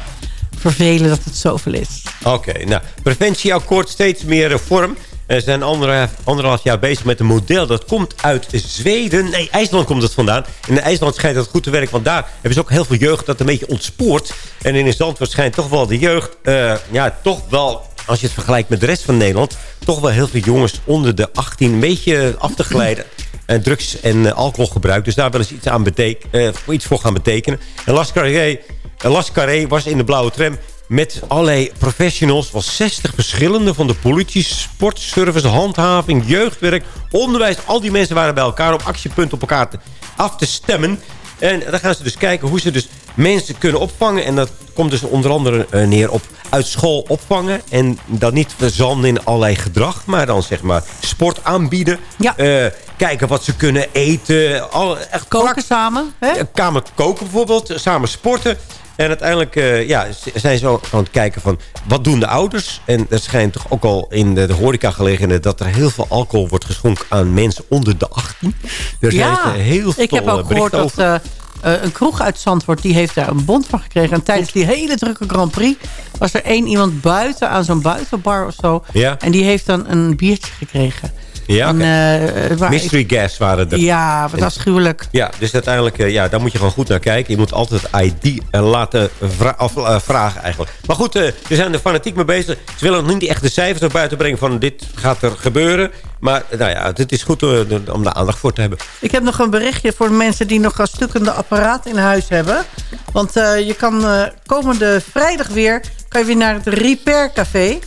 vervelen dat het zoveel is. Oké, nou, preventieakkoord steeds meer vorm. Er zijn andere, anderhalf jaar bezig met een model. Dat komt uit Zweden. Nee, IJsland komt het vandaan. En in IJsland schijnt dat goed te werken. Want daar hebben ze ook heel veel jeugd dat een beetje ontspoort. En in Zandvoort schijnt toch wel de jeugd... eh, ja, toch wel, als je het vergelijkt met de rest van Nederland... toch wel heel veel jongens onder de 18 een beetje af te glijden. En drugs- en eh, alcoholgebruik. Dus daar willen ze iets, aan beteken, eh, iets voor gaan betekenen. En Las Carré, eh, Las Carré was in de blauwe tram met allerlei professionals. wel 60 verschillende van de politie, sport, service, handhaving, jeugdwerk, onderwijs. Al die mensen waren bij elkaar op actiepunt op elkaar te- af te stemmen. En dan gaan ze dus kijken hoe ze dus mensen kunnen opvangen. En dat komt dus onder andere eh, neer op uit school opvangen. En dat niet verzanden in allerlei gedrag. Maar dan zeg maar sport aanbieden. Eh, kijken wat ze kunnen eten. Al, echt Koken samen, hè? Kamer koken bijvoorbeeld. Samen sporten. En uiteindelijk eh, ja, zijn ze ook aan het kijken van... wat doen de ouders? En er schijnt toch ook al in de, de horecagelegenheden... dat er heel veel alcohol wordt geschonken aan mensen onder de 18. Er zijn ja, er heel veel ik heb eh, ook gehoord berichten dat eh, eh, een kroeg uit Zandvoort... die heeft daar een bond van gekregen. En tijdens die hele drukke Grand Prix... was er één iemand buiten aan zo'n buitenbar of zo. Ja. En die heeft dan een biertje gekregen. Ja, En, eh, waar- Mystery gas waren er. Ja, wat afschuwelijk. Ja, dus uiteindelijk, eh, ja, daar moet je gewoon goed naar kijken. Je moet altijd het ID eh, laten vra- of, vragen eigenlijk. Maar goed, ze zijn er fanatiek mee bezig. Ze willen nog niet echt de cijfers naar buiten brengen van dit gaat er gebeuren. Maar nou ja, het is goed om daar aandacht voor te hebben. Ik heb nog een berichtje voor de mensen die nog een stukkende apparaat in huis hebben. Want je kan komende vrijdag weer, kan je weer naar het Repair Café.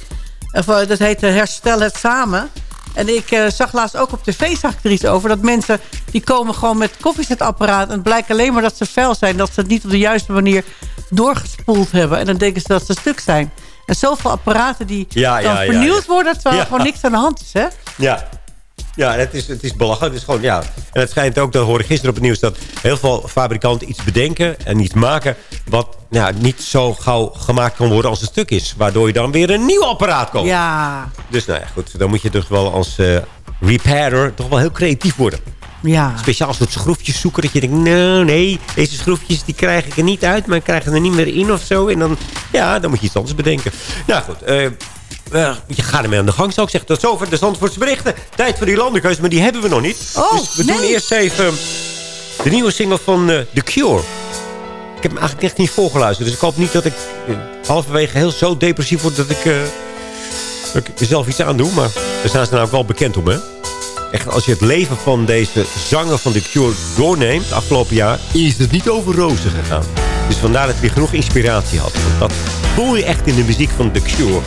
Of, dat heet Herstel het Samen. En ik eh, zag laatst ook op tv zag ik er iets over... dat mensen die komen gewoon met koffiezetapparaat... en het blijkt alleen maar dat ze vuil zijn... dat ze het niet op de juiste manier doorgespoeld hebben. En dan denken ze dat ze stuk zijn. En zoveel apparaten die Ja, dan ja, vernieuwd ja. worden... terwijl er gewoon niks aan de hand is, hè? Ja. Ja, het is, het is belachelijk. Het is gewoon, ja. En het schijnt ook, dat hoorde ik gisteren op het nieuws... dat heel veel fabrikanten iets bedenken en iets maken... wat nou, niet zo gauw gemaakt kan worden als het stuk is. Waardoor je dan weer een nieuw apparaat koopt. Ja, Dus nou ja, goed. Dan moet je toch wel als eh repairer toch wel heel creatief worden. ja. Speciaal soort schroefjes zoeken. Dat je denkt, nou nee, deze schroefjes die krijg ik er niet uit. Maar ik krijg er niet meer in of zo. En dan, ja, dan moet je iets anders bedenken. Nou goed, eh, eh, je gaat ermee aan de gang, zou ik zeggen. Tot zover de Zandvoortse berichten. Tijd voor die landenkeuze, maar die hebben we nog niet. Oh, dus we doen eerst even de nieuwe single van eh, The Cure. Ik heb hem eigenlijk echt niet voorgeluisterd. Dus ik hoop niet dat ik eh, halverwege heel zo depressief word... dat ik, eh, dat ik mezelf iets aandoe. Maar daar staan ze nou ook wel bekend om, hè? Echt, als je het leven van deze zanger van The Cure doorneemt... afgelopen jaar, is het niet over rozen gegaan. Dus vandaar dat hij genoeg inspiratie had. Want dat voel je echt in de muziek van The Cure.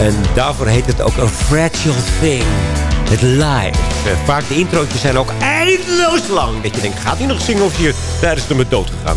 En daarvoor heet het ook een fragile thing. Het live. Eh, Vaak de introotjes zijn ook eindeloos lang. Dat je denkt, gaat hij nog zingen of hier tijdens de met dood gegaan?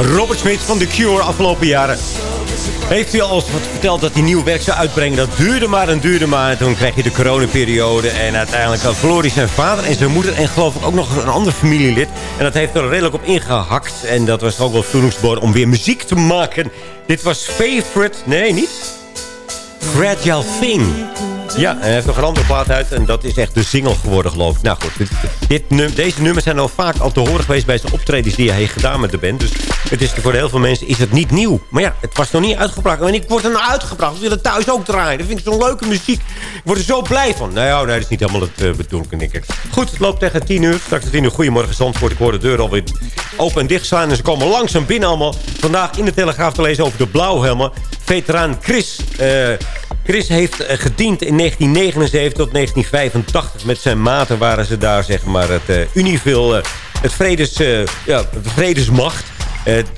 Robert Smith van The Cure afgelopen jaren. Heeft u al eens wat verteld dat hij nieuw werk zou uitbrengen? Dat duurde maar en duurde maar. Toen kreeg je de coronaperiode. En uiteindelijk had verloor hij zijn vader en zijn moeder. En geloof ik ook nog een ander familielid. En dat heeft er redelijk op ingehakt. En dat was ook wel voedingsbodem om weer muziek te maken. Dit was Favorite... Nee, niet? Fragile Thing. Ja, en hij heeft nog een andere plaat uit. En dat is echt de single geworden, geloof ik. Nou goed, dit, deze nummers zijn al vaak al te horen geweest... bij zijn optredens die hij heeft gedaan met de band. Dus het is voor heel veel mensen is het niet nieuw. Maar ja, het was nog niet uitgebracht. En ik word er nou uitgebracht. Ik wil het thuis ook draaien. Dat vind ik zo'n leuke muziek. Ik word er zo blij van. Nou ja, nee, dat is niet helemaal het uh, bedoeling, denk ik. Goed, het loopt tegen 10 uur. Straks om 10 uur. Goedemorgen, Zandvoort. Ik hoor de deur alweer open en dicht slaan. En ze komen langzaam binnen allemaal. Vandaag in de Telegraaf te lezen over de blauwhelmen. Veteraan Chris... eh, Chris heeft eh, gediend in 1979 tot 1985. Met zijn maten waren ze daar, zeg maar, het uh, het vredes, ja, de vredesmacht.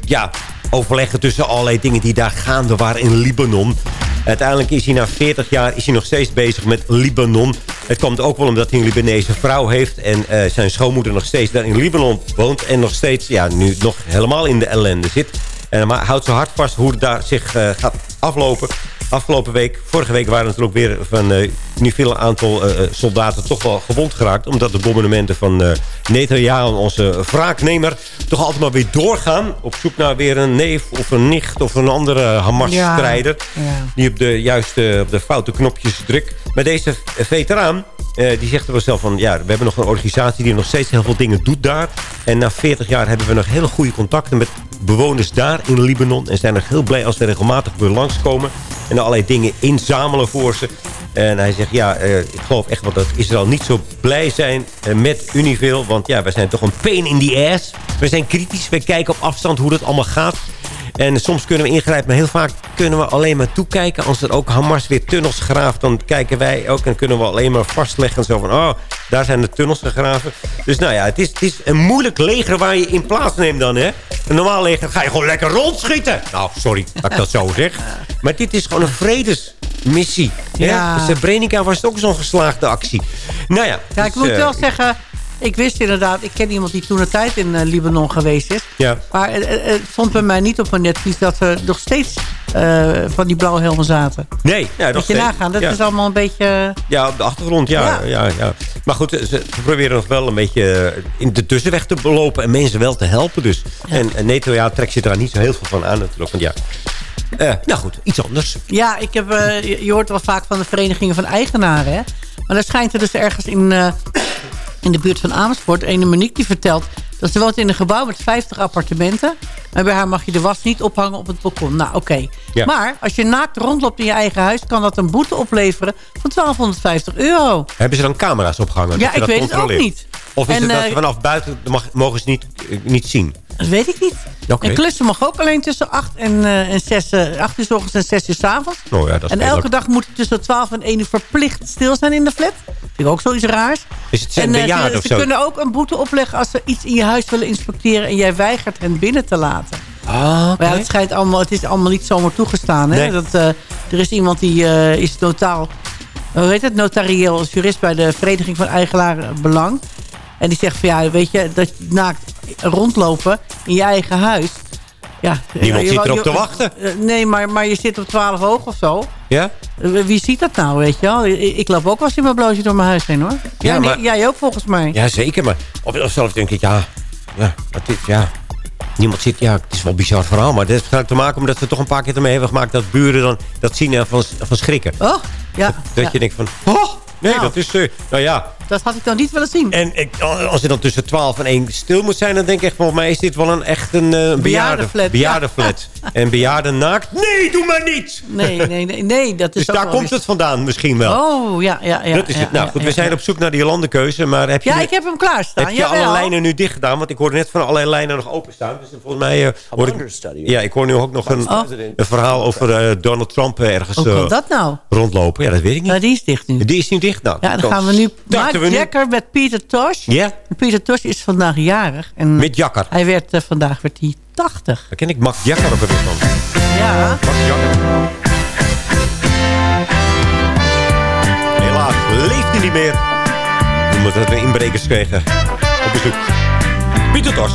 ja, overleggen tussen allerlei dingen die daar gaande waren in Libanon. Uiteindelijk is hij na 40 jaar is hij nog steeds bezig met Libanon. Het komt ook wel omdat hij een Libanese vrouw heeft... en zijn schoonmoeder nog steeds daar in Libanon woont... en nog steeds, ja, nu nog helemaal in de ellende zit. En maar houdt zo hard vast hoe het daar zich gaat aflopen afgelopen week, vorige week waren er natuurlijk weer van uh, nu veel aantal uh, soldaten toch wel gewond geraakt. Omdat de bombardementen van uh, Netanyahu, onze wraaknemer, toch altijd maar weer doorgaan. Op zoek naar weer een neef of een nicht of een andere Hamas-strijder. Ja, ja. Die op de juiste, op de foute knopjes drukt. Maar deze veteraan, uh, die zegt er wel zelf van... ja, we hebben nog een organisatie die nog steeds heel veel dingen doet daar. En na 40 jaar hebben we nog hele goede contacten met bewoners daar in Libanon. En zijn er heel blij als we regelmatig weer langskomen. En allerlei dingen inzamelen voor ze. En hij zegt, ja, uh, ik geloof echt wel dat Israël niet zo blij zijn uh, met Univil. Want ja, we zijn toch een pain in the ass. We zijn kritisch, we kijken op afstand hoe dat allemaal gaat. En soms kunnen we ingrijpen, maar heel vaak kunnen we alleen maar toekijken. Als er ook Hamas weer tunnels graaft, dan kijken wij ook... en kunnen we alleen maar vastleggen. Zo van, oh, daar zijn de tunnels gegraven. Dus nou ja, het is, het is een moeilijk leger waar je in plaats neemt dan, hè. Een normaal leger ga je gewoon lekker rondschieten. Nou, sorry dat ik dat zo zeg. Maar dit is gewoon een vredesmissie. Ja. Hè? Srebrenica was ook zo'n geslaagde actie. Nou ja. Ja, ik dus, moet uh, wel zeggen... Ik wist inderdaad, ik ken iemand die toen een tijd in uh, Libanon geweest is. Ja. Maar het, het stond bij mij niet op mijn netvlies dat er nog steeds uh, van die blauwe helmen zaten. Nee, ja, Moet je nagaan, dat ja. is allemaal een beetje... Ja, op de achtergrond, ja. ja. ja, ja. Maar goed, ze, ze, proberen nog wel een beetje in de tussenweg te belopen... en mensen wel te helpen dus. En, en Netanyahu trekt zich daar niet zo heel veel van aan natuurlijk. Want ja, uh, nou goed, iets anders. Ja, ik heb, uh, je hoort wel vaak van de verenigingen van eigenaren. Hè? Maar er schijnt er dus ergens in, in de buurt van Amersfoort... een Monique die vertelt dat ze woont in een gebouw met 50 appartementen. En bij haar mag je de was niet ophangen op het balkon. Nou, oké. Okay. Ja. Maar als je naakt rondloopt in je eigen huis... kan dat een boete opleveren van 1250 euro. Hebben ze dan camera's opgehangen? Ja, ik weet het ook niet. Of is En, het dat eh, ze vanaf buiten mag, mogen ze niet, eh, niet zien? Dat weet ik niet. Oké. En klussen mag ook alleen tussen 8 en, uh, en 6, uh, 8 uur s ochtends en 6 uur s avonds. Oh ja, dat is En elke dag moet het tussen 12 en 1 uur verplicht stil zijn in de flat. Vind ik ook zoiets raars. Is het zijn en eh, ze, of ze zo? kunnen ook een boete opleggen als ze iets in je huis willen inspecteren... en jij weigert hen binnen te laten. Ah. Maar ja, het, schijnt allemaal, het is allemaal niet zomaar toegestaan. Hè? Nee. Dat, uh, er is iemand die uh, is notaal, hoe heet het, notarieel als jurist bij de Vereniging van Eigenaren Belang. En die zegt van ja, weet je, dat je naakt rondlopen in je eigen huis. Ja, Niemand je- zit erop te wachten. eh, Nee, maar, maar je zit op 12 ogen of zo. Ja? Eh, Wie ziet dat nou, weet je wel? Ik, ik loop ook wel eens in mijn blootje door mijn huis heen, hoor. Ja, Jij, maar- niet? jij ook volgens mij. Ja, zeker. Maar of, of zelf denk ik, ja, ja, wat dit, ja. Niemand zit, ja, het is wel een bizar verhaal. Maar dit heeft te maken omdat we toch een paar keer ermee hebben gemaakt... dat buren dan dat zien en van, van schrikken. Oh, ja. Dat ja. je denkt van, oh, nee, Nou. dat is, eh, nou ja. Dat had ik dan niet willen zien. En ik, als je dan tussen 12 en 1 stil moet zijn... dan denk ik echt, volgens mij is dit wel een echt een uh, Bejaardenflat, bejaardenflat. En bejaarden naakt? Nee, doe maar niet! Nee, nee, nee, nee dat is Dus ook daar wel komt eens- het vandaan misschien wel. Oh, ja, ja, ja. dat is ja, het. Nou ja, goed, ja, we zijn ja. op zoek naar die landenkeuze. Maar heb je, Ja, nu- ik heb hem klaarstaan. heb je jawel. alle lijnen nu dicht gedaan? Want ik hoorde net van allerlei lijnen nog openstaan. Dus volgens mij eh, hoor ik... Ja, ik hoor nu ook nog een, Oh. een verhaal over eh, Donald Trump eh, ergens Hoe eh, kan dat nou? rondlopen. Ja, dat weet ik niet. Ja, die is dicht nu. Die is nu dicht. Ja, dan gaan we nu... we Mark nu. Jacker met Pieter Tosh. Ja, Pieter Tosh is vandaag jarig. En met Jakker. hij werd, eh, vandaag werd hij 80. Daar ken ik Max Jakker ook weer van. Ja. Max Jakker. Helaas leeft hij niet meer. Omdat we inbrekers kregen op bezoek. Pieter Tos.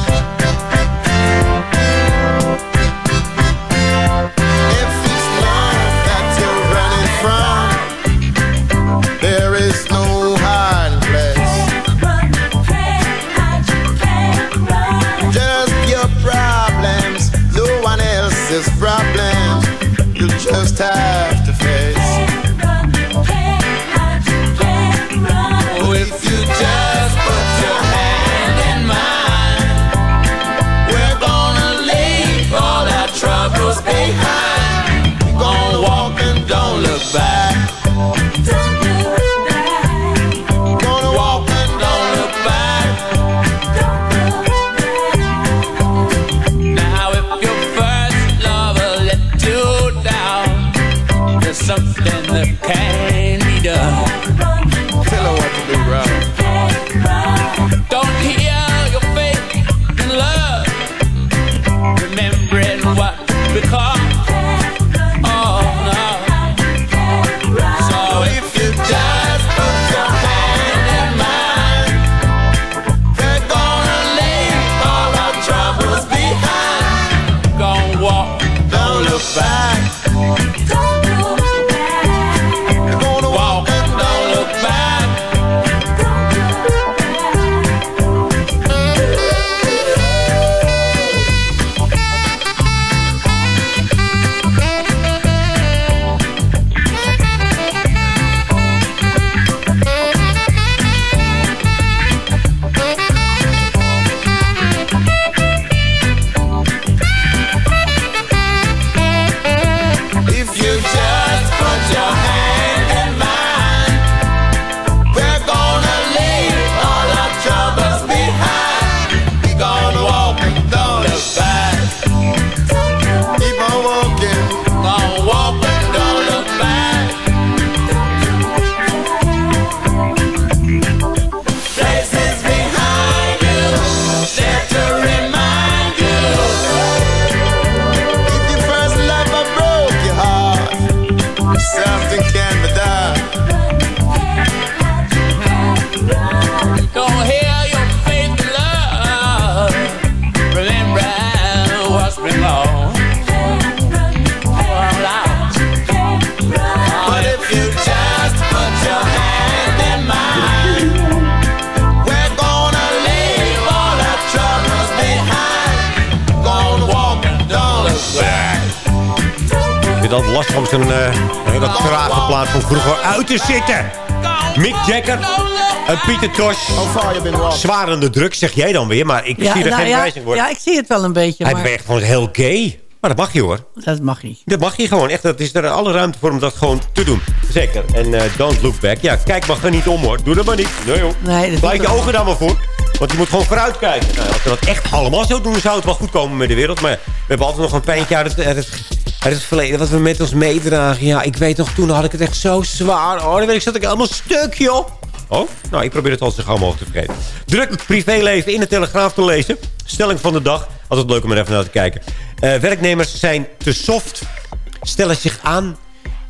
Te zitten. Mick Jagger en Pieter Tosh. Zwarende druk, zeg jij dan weer. Maar ik zie er nou geen ja, wijzing voor. ja, ik zie het wel een beetje. Hij maar beweegt gewoon heel gay. Maar dat mag je hoor. Dat mag niet. Dat mag je gewoon. Echt, dat is er alle ruimte voor om dat gewoon te doen. Zeker. En eh, don't look back. Ja, kijk mag er niet om hoor. Doe dat maar niet. Nee joh. Nee, Blijf je ogen dan maar voor. Want je moet gewoon vooruit kijken. Nou, als we dat echt allemaal zo doen, zou het wel goed komen met de wereld. Maar we hebben altijd nog een pijntje uit het, uit het, het verleden. Wat we met ons meedragen. Ja, ik weet nog, toen had ik het echt zo zwaar. Oh, dan weet ik, zat ik helemaal stuk, joh. Oh, nou, ik probeer het altijd zo gauw mogelijk te vergeten. Druk privéleven in de Telegraaf te lezen. Stelling van de dag. Altijd leuk om er even naar te kijken. Eh, werknemers zijn te soft. Stellen zich aan.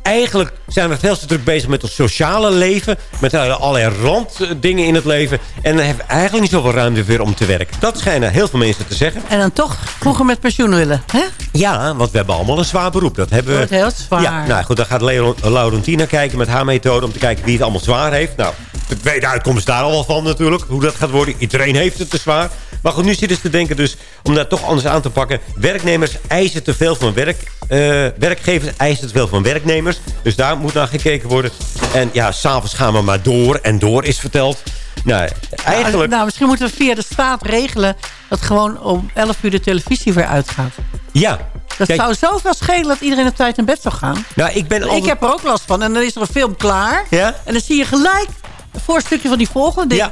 Eigenlijk zijn we veel te druk bezig met ons sociale leven. Met eh, allerlei randdingen in het leven. En dan hebben we eigenlijk niet zoveel ruimte weer om te werken. Dat schijnen heel veel mensen te zeggen. En dan toch vroeger met pensioen willen. Hè? Ja, want we hebben allemaal een zwaar beroep. Dat hebben we. Wordt heel zwaar. Ja, nou goed, dan gaat Laurentina kijken met haar methode... om te kijken wie het allemaal zwaar heeft. Nou, de tweede uitkomst daar al wel van natuurlijk. Hoe dat gaat worden. Iedereen heeft het te zwaar. Maar goed, nu zitten ze te denken dus om dat toch anders aan te pakken. Werknemers eisen te veel van werk. eh, werkgevers eisen te veel van werknemers. Dus daar moet naar gekeken worden. En ja, s'avonds gaan we maar door. En door is verteld. Nou, eigenlijk... Nou, misschien moeten we via de staat regelen... dat gewoon om 11 uur de televisie weer uitgaat. Ja. Dat Kijk, zou zoveel schelen dat iedereen op tijd naar bed zou gaan. nou, ik ben Ik heb er ook last van. En dan is er een film klaar. Ja? En dan zie je gelijk een voorstukje van die volgende. Denk,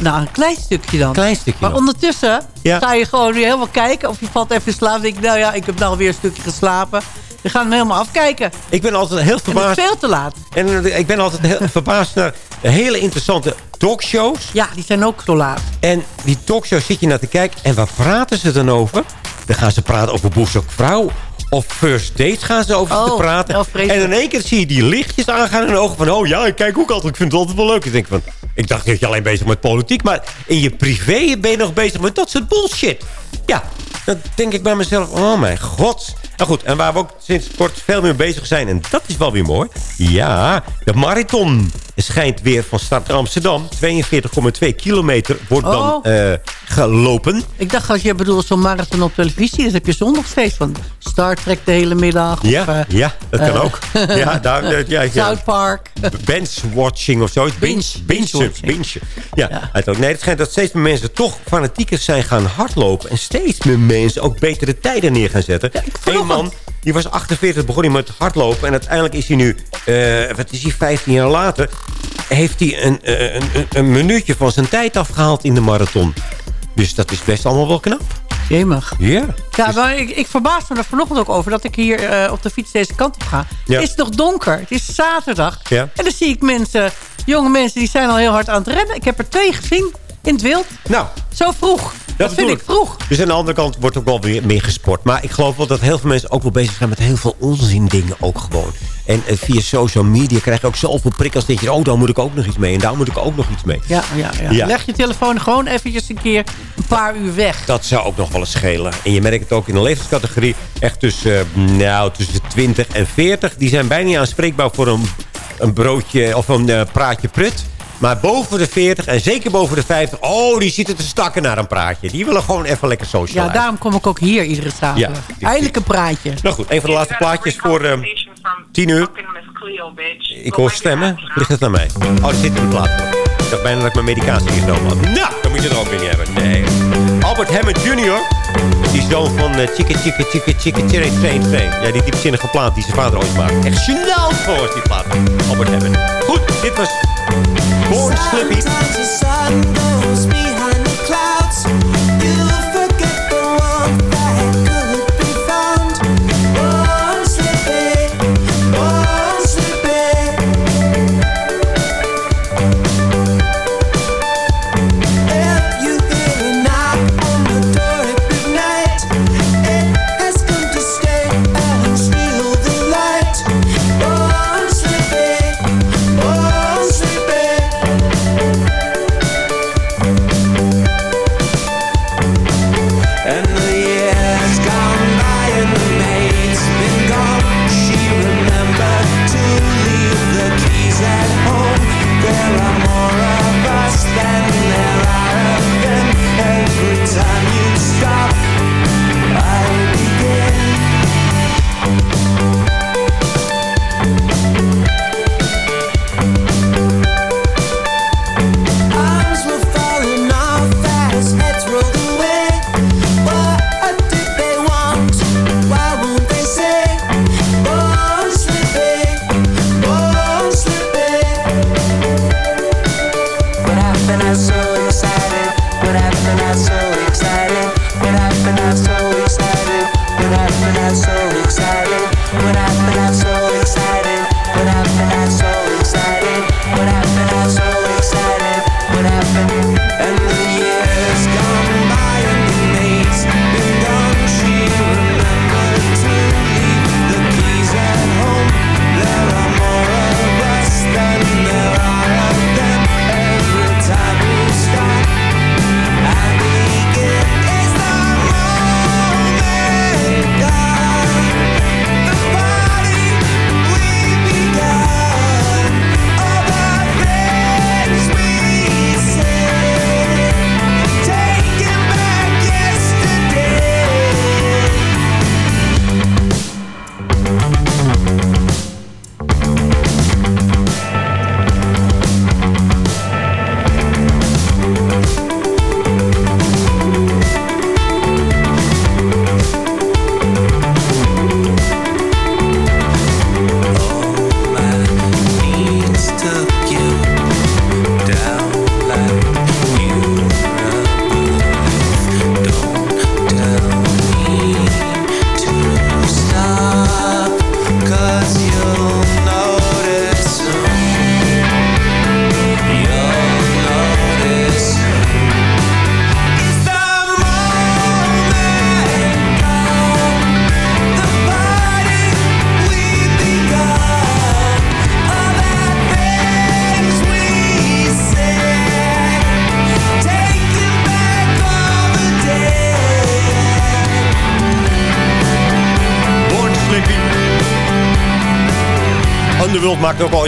Nou, een klein stukje dan. Klein stukje Maar ondertussen Ja. ga je gewoon weer helemaal kijken. Of je valt even in slaap. Denk nou ja, ik heb nou weer een stukje geslapen. We gaan hem helemaal afkijken. Ik ben altijd heel En het verbaasd. is veel te laat. En eh, ik ben altijd heel verbaasd naar hele interessante talkshows. Ja, die zijn ook zo laat. En die talkshows zit je naar te kijken. En waar praten ze dan over? Dan gaan ze praten over Boezek Vrouw. Of First Dates gaan ze over Oh, te praten. heel vreselijk. En in één keer zie je die lichtjes aangaan in de ogen van... oh ja, ik kijk ook altijd. Ik vind het altijd wel leuk. Ik denk van... Ik dacht dat je alleen bezig met politiek. Maar in je privé ben je nog bezig met dat soort bullshit. Ja, dan denk ik bij mezelf... Oh mijn god. Nou goed, en waar we ook sinds kort veel meer bezig zijn... en dat is wel weer mooi... ja, de marathon schijnt weer van start Amsterdam. 42,2 kilometer wordt dan Oh. eh, gelopen. Ik dacht, als je bedoelt zo'n marathon op televisie... dan heb je zondag steeds van Star Trek de hele middag. Ja, of, eh, ja dat kan eh, ook. Ja, daar, ja, ja. South Park. Bench-watching of zoiets. Binge, binge, binge. Ja. Nee, het schijnt dat steeds meer mensen toch fanatieker zijn gaan hardlopen. En steeds meer mensen ook betere tijden neer gaan zetten. Man, die was 48, begon hij met hardlopen. En uiteindelijk is hij nu, eh, wat is hij, 15 jaar later... heeft hij een, eh, een, een, een minuutje van zijn tijd afgehaald in de marathon. Dus dat is best allemaal wel knap. Jemig. Ja. Ja, maar ik, ik verbaas me er vanochtend ook over dat ik hier eh, op de fiets deze kant op ga. Ja. Het is nog donker. Het is zaterdag. Ja. En dan zie ik mensen, jonge mensen, die zijn al heel hard aan het rennen. Ik heb er twee gezien in het wild. Nou, Zo vroeg. Dat, vind ik vroeg. Dus aan de andere kant wordt ook wel weer meer gesport. Maar ik geloof wel dat heel veel mensen ook wel bezig zijn met heel veel onzin dingen ook gewoon. En eh, via social media krijg je ook zoveel prikkels. Dat je, oh, daar moet ik ook nog iets mee. En daar moet ik ook nog iets mee. Ja, ja, ja. Ja. Leg je telefoon gewoon eventjes een keer een paar uur weg. Dat zou ook nog wel eens schelen. En je merkt het ook in de levenscategorie. Echt tussen, eh, nou, tussen de 20 en 40. Die zijn bijna niet aanspreekbaar voor een, een broodje of een eh, praatje prut. Maar boven de 40 en zeker boven de 50... oh, die zitten te stakken naar een praatje. Die willen gewoon even lekker social Ja, daarom kom ik ook hier iedere zaterdag. Ja. Eindelijk een praatje. Nou goed, een van de laatste plaatjes voor eh 10 uur. Ik hoor stemmen. Ligt het aan mij? Oh, er zit in de plaat. Ik dacht bijna dat ik mijn medicatie niet genomen had. Nou, dan moet je het ook weer niet hebben. Nee. Albert Hammond Jr. Die zoon van uh, Chicken Chicken Chicken Chicken Cherry Train Train. Ja, die diepzinnige plaat die zijn vader ooit maakte. Echt gênant voor die plaat. Albert Hammond. Goed, dit was Born Slippy.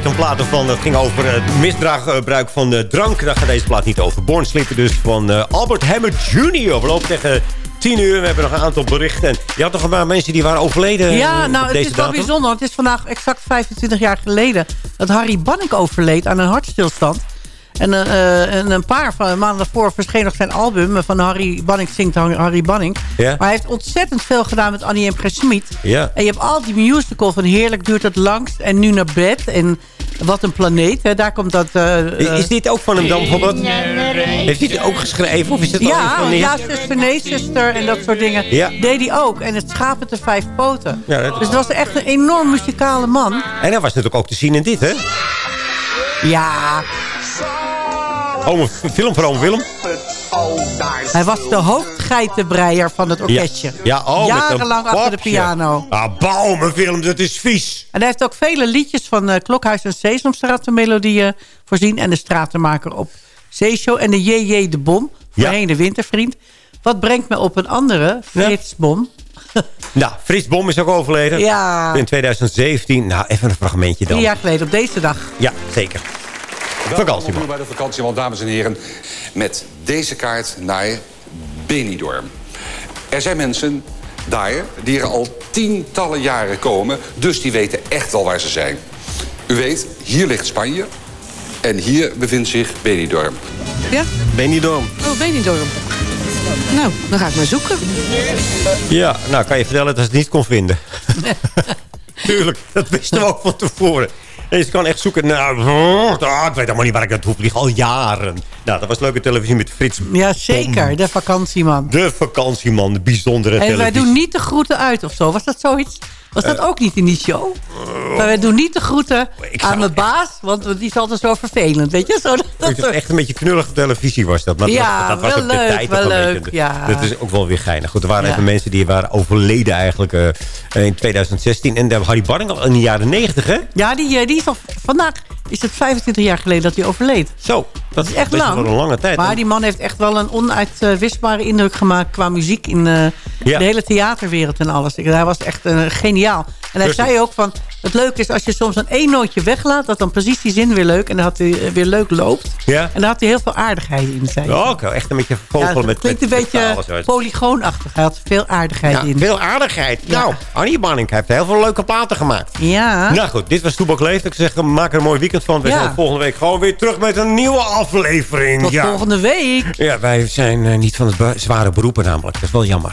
Een plaat van. Dat ging over het misbruik van de drank. Daar gaat deze plaat niet over. Born Sleeper dus van eh, Albert Hammond Jr. We lopen tegen 10 uur. We hebben nog een aantal berichten. En je had toch een paar mensen die waren overleden Ja, eh, nou, het is wel bijzonder. Het is vandaag exact 25 jaar geleden dat Harry Banning overleed aan een hartstilstand. En, eh, eh, en een paar maanden daarvoor verscheen nog zijn album van Harry Banning zingt Harry Harry Banning. Ja. Maar hij heeft ontzettend veel gedaan met Annie M. G. Schmid. Ja. En je hebt al die musical van Heerlijk duurt het langst en Nu naar bed en Wat een planeet. Hè. Daar komt dat... eh, Is, is dit ook van hem dan bijvoorbeeld? Heeft hij het ook geschreven? Of is het al ja, van ja, zuster, nee, zuster en dat soort dingen. Ja. Deed hij ook. En het schaap met de vijf poten. Ja, dat- Dus het was echt een enorm muzikale man. En hij was natuurlijk ook te zien in dit, hè? Ja, Oh, een film van Oom Willem. hij was de hoofdgeitenbreier van het orkestje. Ja, oh, Jarenlang achter de piano. Ah, baumenfilm, dat is vies. En hij heeft ook vele liedjes van eh, Klokhuis en Sesamstratenmelodieën voorzien. En de stratenmaker op Zeeshow. En de JJ de Bom, voorheen de wintervriend. Wat brengt me op een andere, Frits Bom. Nou, Frits Bom is ook overleden. Ja. In 2017. Nou, even een fragmentje dan. Drie jaar geleden op deze dag. Ja, zeker. Vakantie. bij de vakantie, want dames en heren, met deze kaart naar Benidorm. Er zijn mensen daar die er al tientallen jaren komen, dus die weten echt wel waar ze zijn. U weet, hier ligt Spanje en hier bevindt zich Benidorm. Ja? Benidorm. Oh, Benidorm. Nou, dan ga ik maar zoeken. Ja, nou kan je vertellen dat ze het niet kon vinden. Tuurlijk, dat wisten we ook van tevoren. En je kan echt zoeken naar... Ah, ik weet helemaal niet waar ik naartoe vlieg. Al jaren. Nou, dat was leuke televisie met Frits Ja, zeker. De vakantieman. De vakantieman, de bijzondere En wij televisie. doen niet de groeten uit of zo. Was dat zoiets? Was dat Eh. ook niet in die show? Maar wij doen niet de groeten aan mijn baas, want die is altijd zo vervelend. Weet je? Zo, dat, dat Het is echt een beetje knullige televisie was dat. Maar dat Ja, was, dat was wel ook de leuk, tijd wel leuk, beetje. ja. Dat is ook wel weer geinig. Goed, er waren Ja. even mensen die waren overleden eigenlijk eh, in 2016. En daar Harry Barring al in de jaren 90, hè? Ja, die, eh, die is al vandaag is het 25 jaar geleden dat hij overleed. Zo, dat is echt lang. een lange tijd. Maar die man heeft echt wel een onuitwisbare indruk gemaakt qua muziek in eh, Ja. de hele theaterwereld en alles. Hij was echt eh, geniaal. En hij zei ook van, het leuke is als je soms een één nootje weglaat, dat dan precies die zin weer leuk en dan had hij eh, weer leuk loopt. Ja? En daar had hij heel veel aardigheid in, zei. Ja, ook wel. echt een beetje vogel Ja, het met klinkt met- een beetje polygoonachtig. Hij had veel aardigheid Ja, in. veel aardigheid. Nou, Annie Banning heeft heel veel leuke platen gemaakt. Ja. Nou goed, dit was Toebak Leeft. Ik zeg, maak er een mooi weekend van. We Ja. zijn volgende week gewoon weer terug met een nieuwe aflevering. Tot volgende week. Ja, wij zijn eh, niet van het zware beroepen namelijk. Dat is wel jammer.